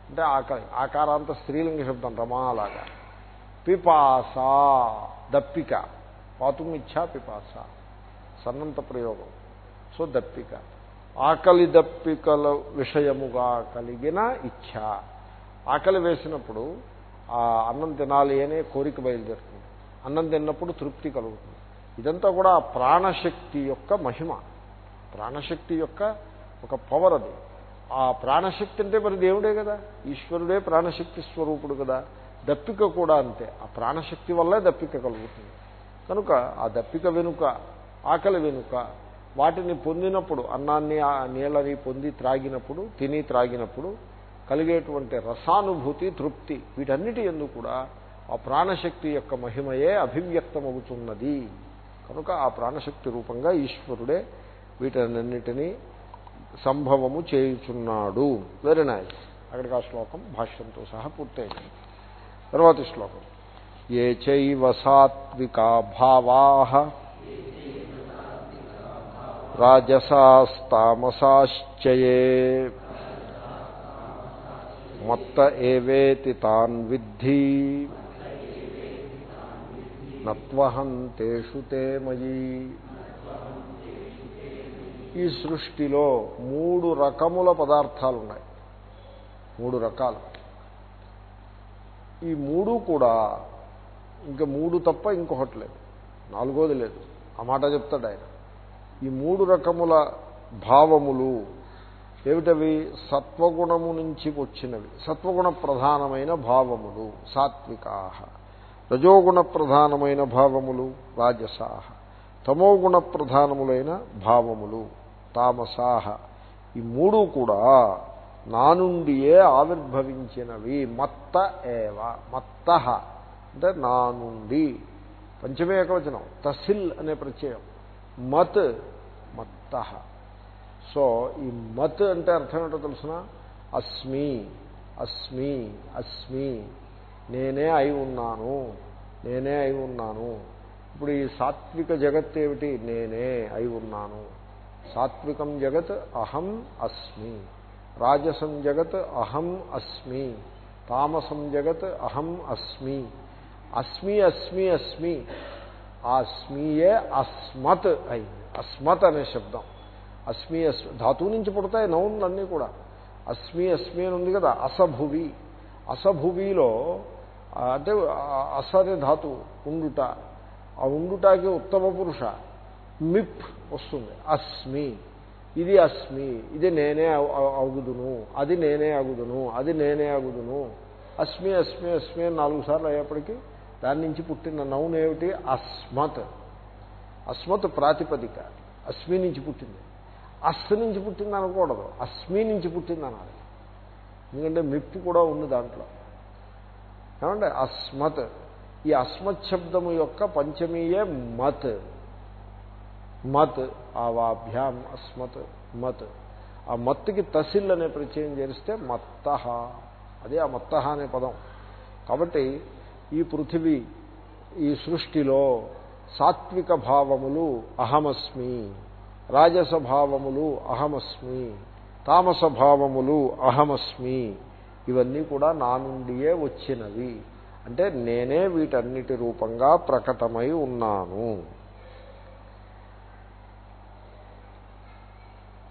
అంటే ఆకలి. ఆకారాంత స్త్రీలింగ శబ్దం రమాలాగా పిపాస దప్పిక. పాతుమిచ్చా పిపాస. సన్నంత ప్రయోగం. సో దప్పిక. ఆకలి దప్పికల విషయముగా కలిగిన ఇచ్ఛ. ఆకలి వేసినప్పుడు ఆ అన్నం తినాలి అనే కోరిక బయలుదేరుతుంది. అన్నం తిన్నప్పుడు తృప్తి కలుగుతుంది. ఇదంతా కూడా ప్రాణశక్తి యొక్క మహిమ. ప్రాణశక్తి యొక్క ఒక పవర్ అది. ఆ ప్రాణశక్తి అంటే మరి దేవుడే కదా. ఈశ్వరుడే ప్రాణశక్తి స్వరూపుడు కదా. దప్పిక కూడా అంతే. ఆ ప్రాణశక్తి వల్లే దప్పిక కలుగుతుంది. కనుక ఆ దప్పిక వెనుక ఆకలి వెనుక వాటిని పొందినప్పుడు అన్నాన్ని నీళ్ళని పొంది త్రాగినప్పుడు తిని త్రాగినప్పుడు కలిగేటువంటి రసానుభూతి తృప్తి వీటన్నిటి ఎందు కూడా ఆ ప్రాణశక్తి యొక్క మహిమయే అభివ్యక్తమవుతున్నది. కనుక ఆ ప్రాణశక్తి రూపంగా ఈశ్వరుడే వీటన్నిటినీ సంభవము చేయుచున్నాడు. వెరీ నైస్ అక్కడికి ఆ శ్లోకం భాష్యంతో సహా పూర్తయింది. తర్వాతి శ్లోకం. ఏ చైవ సాత్వికా భావా రాజసాస్తామసాశ్చయే. మత్త ఏవేతి తాన్ విద్ధి. నత్వహంతేషు తే మయి. ఈ సృష్టిలో మూడు రకముల పదార్థాలు ఉన్నాయి మూడు రకాలు. ఈ మూడు కూడా ఇంకా మూడు తప్ప ఇంకొకటి లేదు. నాలుగోది లేదు. ఆ మాట చెప్తాడు ఆయన. ఈ మూడు రకముల భావములు ఏమిటవి? సత్వగుణము నుంచి వచ్చినవి. సత్వగుణ ప్రధానమైన భావములు. సాత్వికాహ. రజోగుణ ప్రధానమైన భావములు. రాజసాహ. తమోగుణ ప్రధానములైన భావములు. తామసాహ. ఈ మూడు కూడా నా నుండియే ఆవిర్భవించినవి. మత్త ఏవ. మత్త. అంటే నా నుండి. పంచమే ఏకవచనం. తసిల్ అనే ప్రత్యయం. మత్ మత్త సో ఈ మత్ అంటే అర్థం ఏంటో తెలుసిన అస్మి అస్మి అస్మి నేనే అయి ఉన్నాను నేనే అయి ఉన్నాను ఇప్పుడు ఈ సాత్విక జగత్ ఏమిటి నేనే అయి ఉన్నాను సాత్వికం జగత్ అహం అస్మి రాజసం జగత్ అహం అస్మి తామసం జగత్ అహం అస్మి అస్మి అస్మి అస్మి ఆ అస్మియే అస్మత్ అయింది. అస్మత్ అనే శబ్దం. అస్మి అస్మి ధాతువు నుంచి పుడతాయి నౌన్లన్నీ కూడా. అస్మి అస్మి అని ఉంది కదా అసభువి. అసభువిలో అంటే అస అనే ధాతువు ఉండుట. ఆ ఉండుటాకి ఉత్తమ పురుష మిప్ వస్తుంది. అస్మి. ఇది అస్మి. ఇది నేనే అగుదును అది నేనే అగుదును అది నేనే అగుదును అస్మి అస్మి అస్మి అని నాలుగు సార్లు అయ్యేప్పటికీ దాని నుంచి పుట్టిన నౌన్ ఏమిటి? అస్మత్. అస్మత్ ప్రాతిపదిక. అస్మి నుంచి పుట్టింది. అస్ నుంచి పుట్టింది అనకూడదు. అస్మి నుంచి పుట్టింది అనాలి. ఎందుకంటే మిప్పు కూడా ఉంది దాంట్లో. ఏమంటే అస్మత్. ఈ అస్మత్ శబ్దము యొక్క పంచమీయే మత్. మత్ ఆవాభ్యాం అస్మత్ మత్. ఆ మత్తుకి తసిల్ అనే ప్రత్యయం చేస్తే మత్త అదే ఆ మత్త అనే పదం. కాబట్టి ఈ పృథివీ ఈ సృష్టిలో సాత్విక భావములు అహమస్మి రాజస భావములు అహమస్మి తామస భావములు అహమస్మి ఇవన్నీ కూడా నా నుండియే వచ్చినవి. అంటే నేనే వీటన్నిటి రూపంగా ప్రకటమై ఉన్నాను.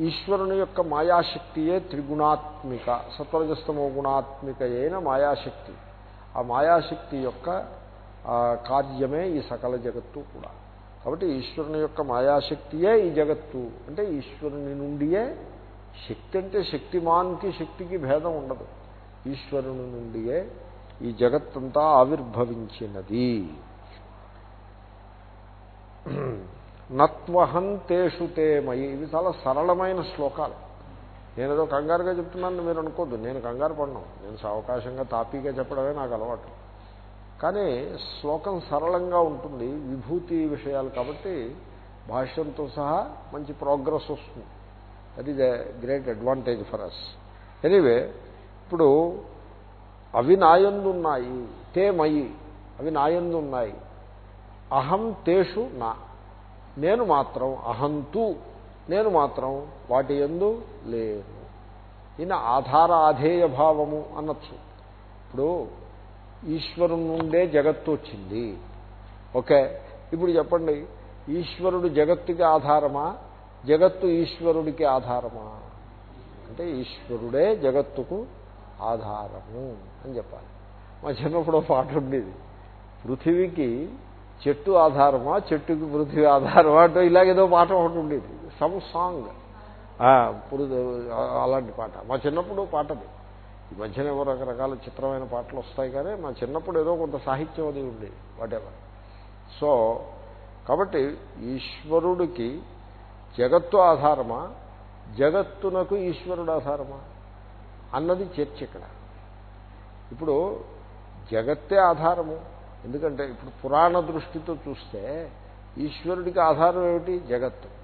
ఈశ్వరుని యొక్క మాయాశక్తియే త్రిగుణాత్మిక సత్వరజస్తమో గుణాత్మిక అయిన మాయాశక్తి. ఆ మాయాశక్తి యొక్క కార్యమే ఈ సకల జగత్తు కూడా. కాబట్టి ఈశ్వరుని యొక్క మాయాశక్తియే ఈ జగత్తు. అంటే ఈశ్వరుని నుండియే శక్తి అంటే శక్తిమాన్కి శక్తికి భేదం ఉండదు. ఈశ్వరుని నుండియే ఈ జగత్తంతా ఆవిర్భవించినది. నత్వహంతేషు తే మయి. ఇవి చాలా సరళమైన శ్లోకాలు. నేను ఏదో కంగారుగా చెప్తున్నాను మీరు అనుకోద్దు. నేను కంగారు పడను. నేను సావకాశంగా తాపీగా చెప్పడమే నాకు అలవాటు. కానీ శ్లోకం సరళంగా ఉంటుంది. విభూతి విషయాలు కాబట్టి భాష్యంతో సహా మంచి ప్రోగ్రెస్ వస్తుంది. That is a great advantage for us anyway ఇప్పుడు అవి నాయందున్నాయి తే మయి అవి నాయందున్నాయి. అహం తేషు నా. నేను మాత్రం అహంతు. నేను మాత్రం వాటి ఎందు లేను. ఈయన ఆధార ఆధేయ భావము అనొచ్చు. ఇప్పుడు ఈశ్వరుని నుండే జగత్తు వచ్చింది. ఓకే ఇప్పుడు చెప్పండి ఈశ్వరుడు జగత్తుకి ఆధారమా? జగత్తు ఈశ్వరుడికి ఆధారమా? అంటే ఈశ్వరుడే జగత్తుకు ఆధారము అని చెప్పాలి. మా చిన్నప్పుడు పాట ఉండేది పృథివీకి చెట్టు ఆధారమా? చెట్టుకి పృథివీ ఆధారమా? అంటే ఇలాగేదో పాట ఒకటి ఉండేది. సమ్ సాంగ్ అలాంటి పాట. మా చిన్నప్పుడు పాటది. ఈ మధ్యన ఏవో రకరకాల చిత్రమైన పాటలు వస్తాయి కానీ మా చిన్నప్పుడు ఏదో కొంత సాహిత్యం అది ఉండేది వాటెవర్ సో కాబట్టి ఈశ్వరుడికి జగత్తు ఆధారమా? జగత్తునకు ఈశ్వరుడు ఆధారమా? అన్నది చర్చ ఇక్కడ. ఇప్పుడు జగత్తే ఆధారము. ఎందుకంటే ఇప్పుడు పురాణ దృష్టితో చూస్తే ఈశ్వరుడికి ఆధారం ఏమిటి? జగత్తు.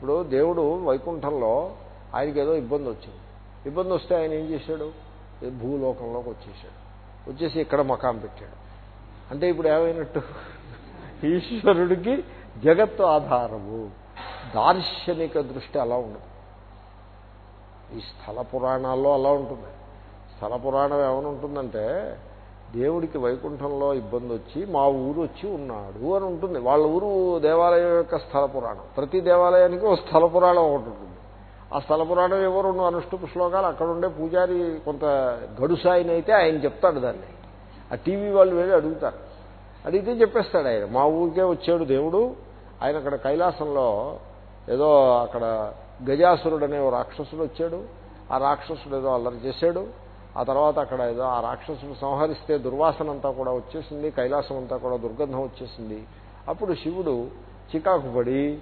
ఇప్పుడు దేవుడు వైకుంఠంలో ఆయనకి ఏదో ఇబ్బంది వచ్చింది. ఇబ్బంది వస్తే ఆయన ఏం చేశాడు? భూలోకంలోకి వచ్చేసాడు వచ్చేసి ఇక్కడ మకాం పెట్టాడు. అంటే ఇప్పుడు ఏమైనట్టు? ఈశ్వరుడికి జగత్తు ఆధారము. దార్శనిక దృష్టి అలా ఉండదు. ఈ స్థల పురాణాల్లో అలా ఉంటుంది. స్థల పురాణం ఏమైనా ఉంటుందంటే దేవుడికి వైకుంఠంలో ఇబ్బంది వచ్చి మా ఊరు వచ్చి ఉన్నాడు అని ఉంటుంది. వాళ్ళ ఊరు దేవాలయం యొక్క స్థల పురాణం. ప్రతి దేవాలయానికి ఒక స్థల పురాణం ఒకటి ఉంటుంది. ఆ స్థల పురాణం ఏవో రెండు అనుష్ఠుపు శ్లోకాలు అక్కడ ఉండే పూజారి కొంత గడుసాయిని అయితే ఆయన చెప్తాడు దాన్ని. ఆ టీవీ వాళ్ళు వెళ్ళి అడుగుతారు. అడిగితే చెప్పేస్తాడు ఆయన. మా ఊరికే వచ్చాడు దేవుడు. ఆయన అక్కడ కైలాసంలో ఏదో అక్కడ గజాసురుడు అనే ఓ రాక్షసుడు వచ్చాడు. ఆ రాక్షసుడు ఏదో అల్లరి చేశాడు. ఆ తర్వాత అక్కడ ఏదో ఆ రాక్షసుడు సంహరిస్తే దుర్వాసన అంతా కూడా వచ్చేసింది కైలాసం అంతా కూడా దుర్గంధం వచ్చేసింది. అప్పుడు శివుడు చికాకు పడి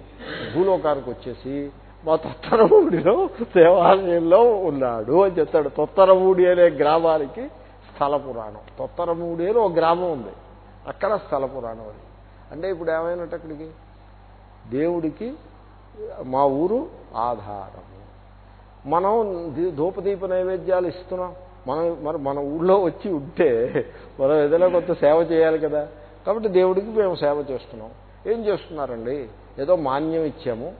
భూలోకానికి వచ్చేసి మా తొత్తరవూడిలో దేవాలయంలో ఉన్నాడు అని చెప్తాడు. తొత్తరవూడి అనే గ్రామానికి స్థల పురాణం. తొత్తరమూడి అని ఒక గ్రామం ఉంది. అక్కడ స్థల పురాణం అది. అంటే ఇప్పుడు ఏమైనట్టు అక్కడికి? దేవుడికి మా ఊరు ఆధారము మనం దీ- ధూపదీప నైవేద్యాలు ఇస్తున్నాం. మనం మరి మన ఊళ్ళో వచ్చి ఉంటే మనం ఏదైనా కొంత సేవ చేయాలి కదా. కాబట్టి దేవుడికి మేము సేవ చేస్తున్నాం. ఏం చేస్తున్నారండి? ఏదో మాన్యం ఇచ్చాము.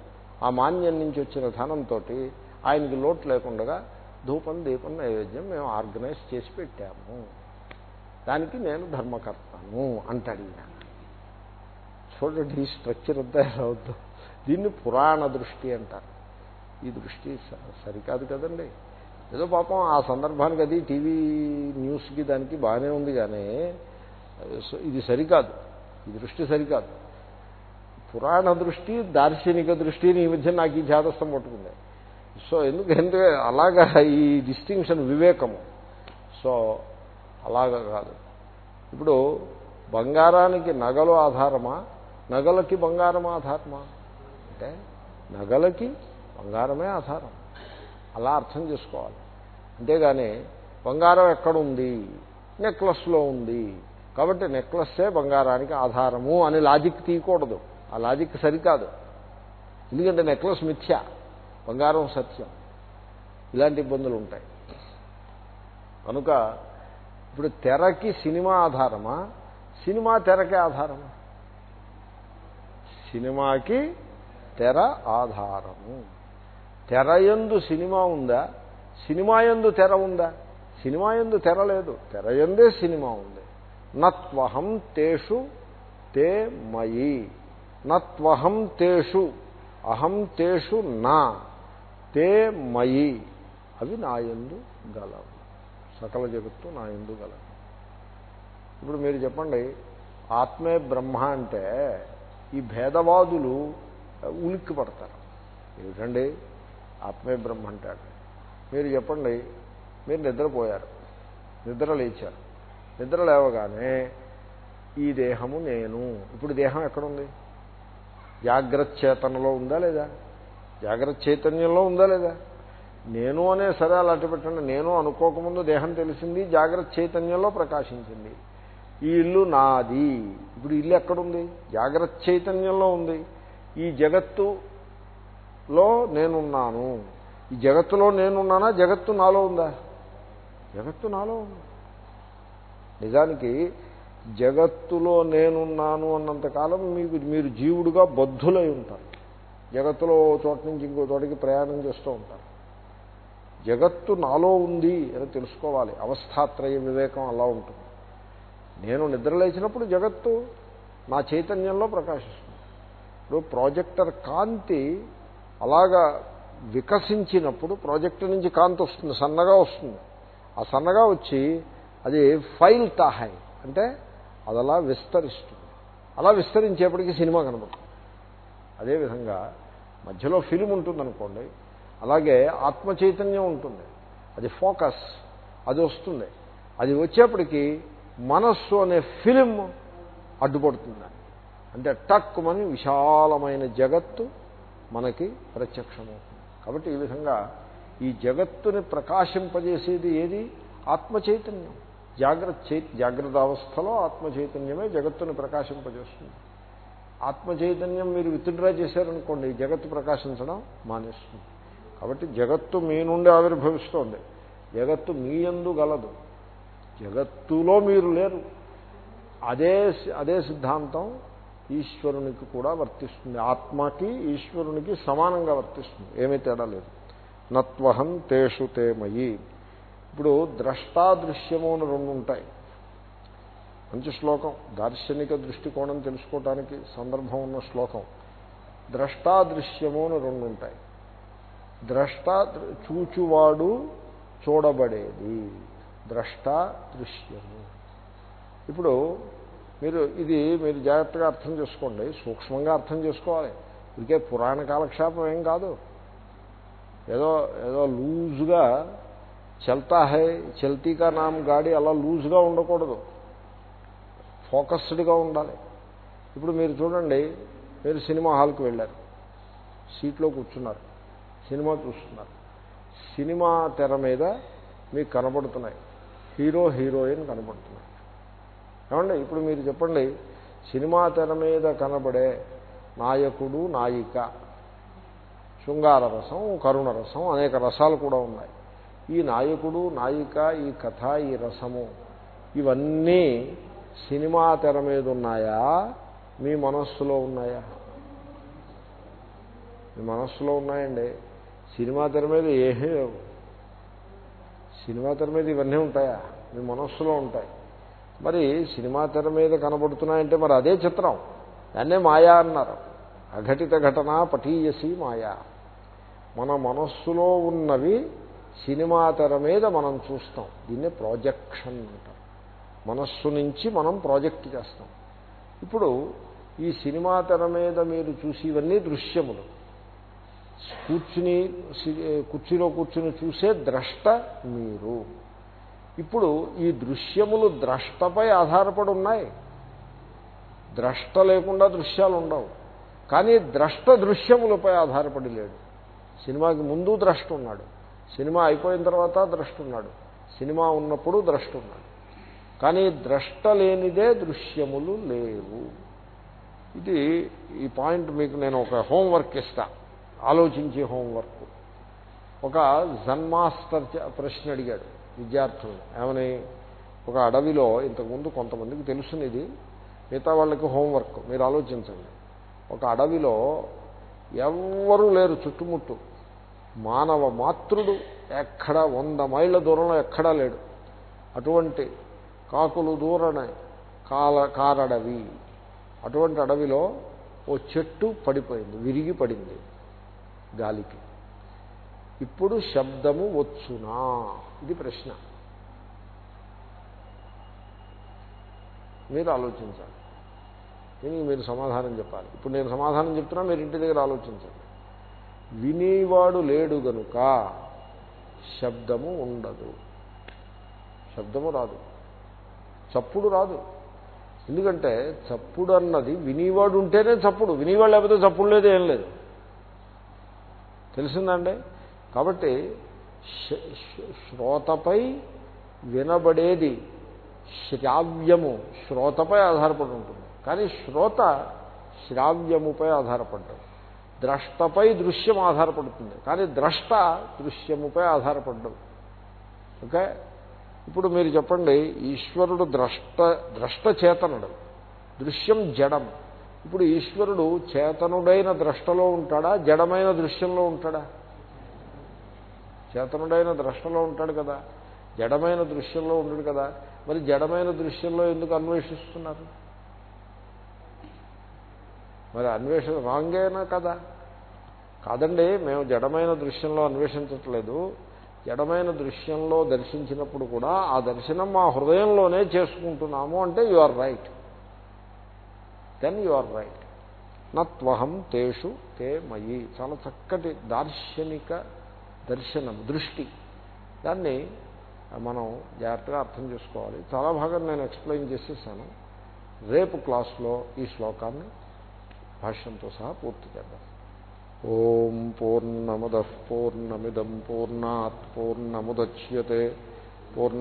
ఆ మాన్యం నుంచి వచ్చిన ధనంతో ఆయనకి లోటు లేకుండా ధూపం దీపం నైవేద్యం మేము ఆర్గనైజ్ చేసి పెట్టాము. దానికి నేను ధర్మకర్తను అంటాడు ఈయన చూడండి ఈ స్ట్రక్చర్ అంతా ఎలా అవుతుందో దీన్ని పురాణ దృష్టి అంటారు. ఈ దృష్టి స- సరికాదు కదండి? ఏదో పాపం ఆ సందర్భానికి అది టీవీ న్యూస్కి దానికి బాగానే ఉంది కానీ సో ఇది సరికాదు. ఈ దృష్టి సరికాదు. పురాణ దృష్టి దార్శనిక దృష్టిని ఈ మధ్య నాకు ఈ జాతస్థం పట్టుకుంది. సో ఎందుకంటే అలాగా ఈ డిస్టింక్షన్ వివేకము. సో అలాగా కాదు. ఇప్పుడు బంగారానికి నగలు ఆధారమా? నగలకి బంగారం ఆధారమా? అంటే నగలకి బంగారమే ఆధారం. అలా అర్థం చేసుకోవాలి. అంతేగాని బంగారం ఎక్కడుంది? నెక్లెస్లో ఉంది. కాబట్టి నెక్లెస్సే బంగారానికి ఆధారము అని లాజిక్ తీయకూడదు. ఆ లాజిక్ సరికాదు. ఎందుకంటే నెక్లెస్ మిథ్య. బంగారం సత్యం. ఇలాంటి ఇబ్బందులు ఉంటాయి. కనుక ఇప్పుడు తెరకి సినిమా ఆధారమా? సినిమా తెరకే ఆధారమా? సినిమాకి తెర ఆధారము. తెర ఎందు సినిమా ఉందా? సినిమా ఎందు తెర ఉందా? సినిమా ఎందు తెర లేదు. తెర ఎందే సినిమా ఉంది. నత్వహం తేషు తే మయి. నత్వహం తేషు. అహం తేషు నా. తే మయి. అవి నాయందు గలవు. సకల జగత్తు నాయందు గలవు. ఇప్పుడు మీరు చెప్పండి ఆత్మే బ్రహ్మ అంటే ఈ భేదవాదులు ఉలిక్కి పడతారు ఏమిటండి? ఆత్మే బ్రహ్మ అంటాడు. మీరు చెప్పండి మీరు నిద్రపోయారు నిద్ర లేచారు. నిద్ర లేవగానే ఈ దేహము నేను. ఇప్పుడు దేహం ఎక్కడుంది? జాగ్రత్త చేతనలో ఉందా లేదా? జాగ్రత్త చైతన్యంలో ఉందా లేదా? నేను అనే సరే అలాంటి పెట్టండి. నేను అనుకోకముందు దేహం తెలిసింది జాగ్రత్త చైతన్యంలో ప్రకాశించింది. ఈ ఇల్లు నాది. ఇప్పుడు ఇల్లు ఎక్కడుంది? జాగ్రత్త చైతన్యంలో ఉంది. ఈ జగత్తులో నేనున్నాను. ఈ జగత్తులో నేనున్నానా? జగత్తు నాలో ఉందా? జగత్తు నాలో ఉంది. నిజానికి జగత్తులో నేనున్నాను అన్నంతకాలం మీకు మీరు జీవుడుగా బద్ధులై ఉంటారు. జగత్తులో చోట నుంచి ఇంకో చోటికి ప్రయాణం చేస్తూ ఉంటారు. జగత్తు నాలో ఉంది అని తెలుసుకోవాలి. అవస్థాత్రయ వివేకం అలా ఉంటుంది. నేను నిద్రలేచినప్పుడు జగత్తు నా చైతన్యంలో ప్రకాశిస్తుంది. ఇప్పుడు ప్రాజెక్టర్ కాంతి అలాగా వికసించినప్పుడు ప్రాజెక్ట్ నుంచి కాంతి వస్తుంది సన్నగా వస్తుంది. ఆ సన్నగా వచ్చి అది ఫైల్ తాహాయ్. అంటే అది అలా విస్తరిస్తుంది. అలా విస్తరించేప్పటికీ సినిమా కనబడుతుంది. అదేవిధంగా మధ్యలో ఫిలిం ఉంటుందనుకోండి అలాగే ఆత్మ చైతన్యం ఉంటుంది. అది ఫోకస్ అది వస్తుంది. అది వచ్చేప్పటికీ మనస్సు అనే ఫిలిం అడ్డుపడుతుంది. అంటే టక్కుమని విశాలమైన జగత్తు మనకి ప్రత్యక్షమవుతుంది. కాబట్టి ఈ విధంగా ఈ జగత్తుని ప్రకాశింపజేసేది ఏది? ఆత్మ చైతన్యం జాగ్రత్త చై జాగ్రత్త అవస్థలో ఆత్మ చైతన్యమే జగత్తుని ప్రకాశింపజేస్తుంది. ఆత్మ చైతన్యం మీరు విత్డ్రా చేశారనుకోండి జగత్తు ప్రకాశించడం మానేస్తుంది. కాబట్టి జగత్తు మీ నుండి ఆవిర్భవిస్తోంది. జగత్తు మీ యందు గలదు. జగత్తులో మీరు లేరు. అదే అదే సిద్ధాంతం ఈశ్వరునికి కూడా వర్తిస్తుంది. ఆత్మకి ఈశ్వరునికి సమానంగా వర్తిస్తుంది. ఏమీ తేడా లేదు. నత్వహం తేషు తేమయి ఇప్పుడు ద్రష్టాదృశ్యము అని రెండు ఉంటాయి. మంచి శ్లోకం. దార్శనిక దృష్టికోణం తెలుసుకోవటానికి సందర్భం ఉన్న శ్లోకం. ద్రష్టాదృశ్యము అని రెండు ఉంటాయి. ద్రష్ట చూచువాడు చూడబడేది. ద్రష్ట దృశ్యము ఇప్పుడు మీరు ఇది మీరు జాగ్రత్తగా అర్థం చేసుకోండి సూక్ష్మంగా అర్థం చేసుకోవాలి. ఇదికే పురాణ కాలక్షేపం ఏం కాదు. ఏదో ఏదో లూజ్గా చల్తా హై చల్తీకా నామ్ గాడి అలా లూజ్గా ఉండకూడదు. ఫోకస్డ్గా ఉండాలి. ఇప్పుడు మీరు చూడండి మీరు సినిమా హాల్కి వెళ్ళారు. సీట్లో కూర్చున్నారు. సినిమా చూస్తున్నారు. సినిమా తెర మీద మీకు కనబడుతున్నాయి. హీరో హీరోయిన్ కనబడుతున్నాయి. ఏమండి? ఇప్పుడు మీరు చెప్పండి సినిమా తెర మీద కనబడే నాయకుడు నాయిక శృంగార రసం కరుణ రసం అనేక రసాలు కూడా ఉన్నాయి. ఈ నాయకుడు నాయిక ఈ కథ ఈ రసము ఇవన్నీ సినిమా తెర మీద ఉన్నాయా? మీ మనస్సులో ఉన్నాయా? మీ మనస్సులో ఉన్నాయండి. సినిమా తెర మీద ఏమీ లేవు. సినిమా తెర మీద ఇవన్నీ ఉంటాయా? మీ మనస్సులో ఉంటాయి. మరి సినిమా తెర మీద కనబడుతున్నాయంటే మరి అదే చిత్రం. దాన్నే మాయా అన్నారు. అఘటిత ఘటన పటీయసి మాయా. మన మనస్సులో ఉన్నవి సినిమా తెర మీద మనం చూస్తాం. దీన్నే ప్రాజెక్షన్ అంటారు. మనస్సు నుంచి మనం ప్రాజెక్ట్ చేస్తాం. ఇప్పుడు ఈ సినిమా తెర మీద మీరు చూసి ఇవన్నీ దృశ్యములు. కూర్చుని కుర్చీలో కూర్చుని చూసే ద్రష్ట మీరు. ఇప్పుడు ఈ దృశ్యములు ద్రష్టపై ఆధారపడి ఉన్నాయి. ద్రష్ట లేకుండా దృశ్యాలు ఉండవు. కానీ ద్రష్ట దృశ్యములపై ఆధారపడి లేడు. సినిమాకి ముందు ద్రష్ట ఉన్నాడు. సినిమా అయిపోయిన తర్వాత ద్రష్ట ఉన్నాడు. సినిమా ఉన్నప్పుడు ద్రష్ట ఉన్నాడు. కానీ ద్రష్ట లేనిదే దృశ్యములు లేవు. ఇది ఈ పాయింట్ మీకు నేను ఒక హోంవర్క్ ఇస్తా. ఆలోచించే హోంవర్క్. ఒక జన్మాస్టర్ ప్రశ్న అడిగాడు. విద్యార్థులు. ఏమని? ఒక అడవిలో ఇంతకుముందు కొంతమందికి తెలుసునిది. మిగతా వాళ్ళకి హోంవర్క్. మీరు ఆలోచించండి. ఒక అడవిలో ఎవ్వరూ లేరు చుట్టుముట్టు. మానవ మాతృడు ఎక్కడ వంద మైళ్ళ దూరంలో ఎక్కడా లేడు. అటువంటి కాకులు దూరణ కాల కారడవి. అటువంటి అడవిలో ఓ చెట్టు పడిపోయింది విరిగి పడింది గాలికి. ఇప్పుడు శబ్దము వచ్చునా? ఇది ప్రశ్న. మీరు ఆలోచించాలి. దీనికి మీరు సమాధానం చెప్పాలి. ఇప్పుడు నేను సమాధానం చెప్తున్నా మీరు ఇంటి దగ్గర ఆలోచించండి. వినేవాడు లేడు గనుక శబ్దము ఉండదు. శబ్దము రాదు. చప్పుడు రాదు. ఎందుకంటే చప్పుడు అన్నది వినేవాడు ఉంటేనే చప్పుడు. వినేవాడు లేకపోతే చప్పుడు లేదు ఏం లేదు. తెలిసిందండి కాబట్టి శ్రోతపై వినబడేది శ్రావ్యము. శ్రోతపై ఆధారపడి ఉంటుంది. కానీ శ్రోత శ్రావ్యముపై ఆధారపడ్డాడు ద్రష్టపై దృశ్యం ఆధారపడుతుంది. కానీ ద్రష్ట దృశ్యముపై ఆధారపడ్డాడు ఓకే? ఇప్పుడు మీరు చెప్పండి ఈశ్వరుడు ద్రష్ట ద్రష్ట చేతనుడు. దృశ్యం జడం. ఇప్పుడు ఈశ్వరుడు చేతనుడైన ద్రష్టలో ఉంటాడా? జడమైన దృశ్యంలో ఉంటాడా? చేతనుడైన ద్రష్టలో ఉంటాడు కదా. జడమైన దృశ్యంలో ఉండడు కదా. మరి జడమైన దృశ్యంలో ఎందుకు అన్వేషిస్తున్నారు? మరి అన్వేషణ రాంగేనా కదా? కాదండి మేము జడమైన దృశ్యంలో అన్వేషించట్లేదు. జడమైన దృశ్యంలో దర్శించినప్పుడు కూడా ఆ దర్శనం మా హృదయంలోనే చేసుకుంటున్నాము అంటే you are right. Then you are right. నత్వహం తేషు తే మయి. చాలా చక్కటి దార్శనిక దర్శనం దృష్టి. దాన్ని మనం జాగ్రత్తగా అర్థం చేసుకోవాలి. చాలా భాగం నేను ఎక్స్ప్లెయిన్ చేసేసాను. రేపు క్లాస్లో ఈ శ్లోకాన్ని భాష్యంతో సహా పూర్తి చేద్దాం. ఓం పూర్ణముద పూర్ణమిదం పూర్ణాత్ పూర్ణముద్యతే పూర్ణ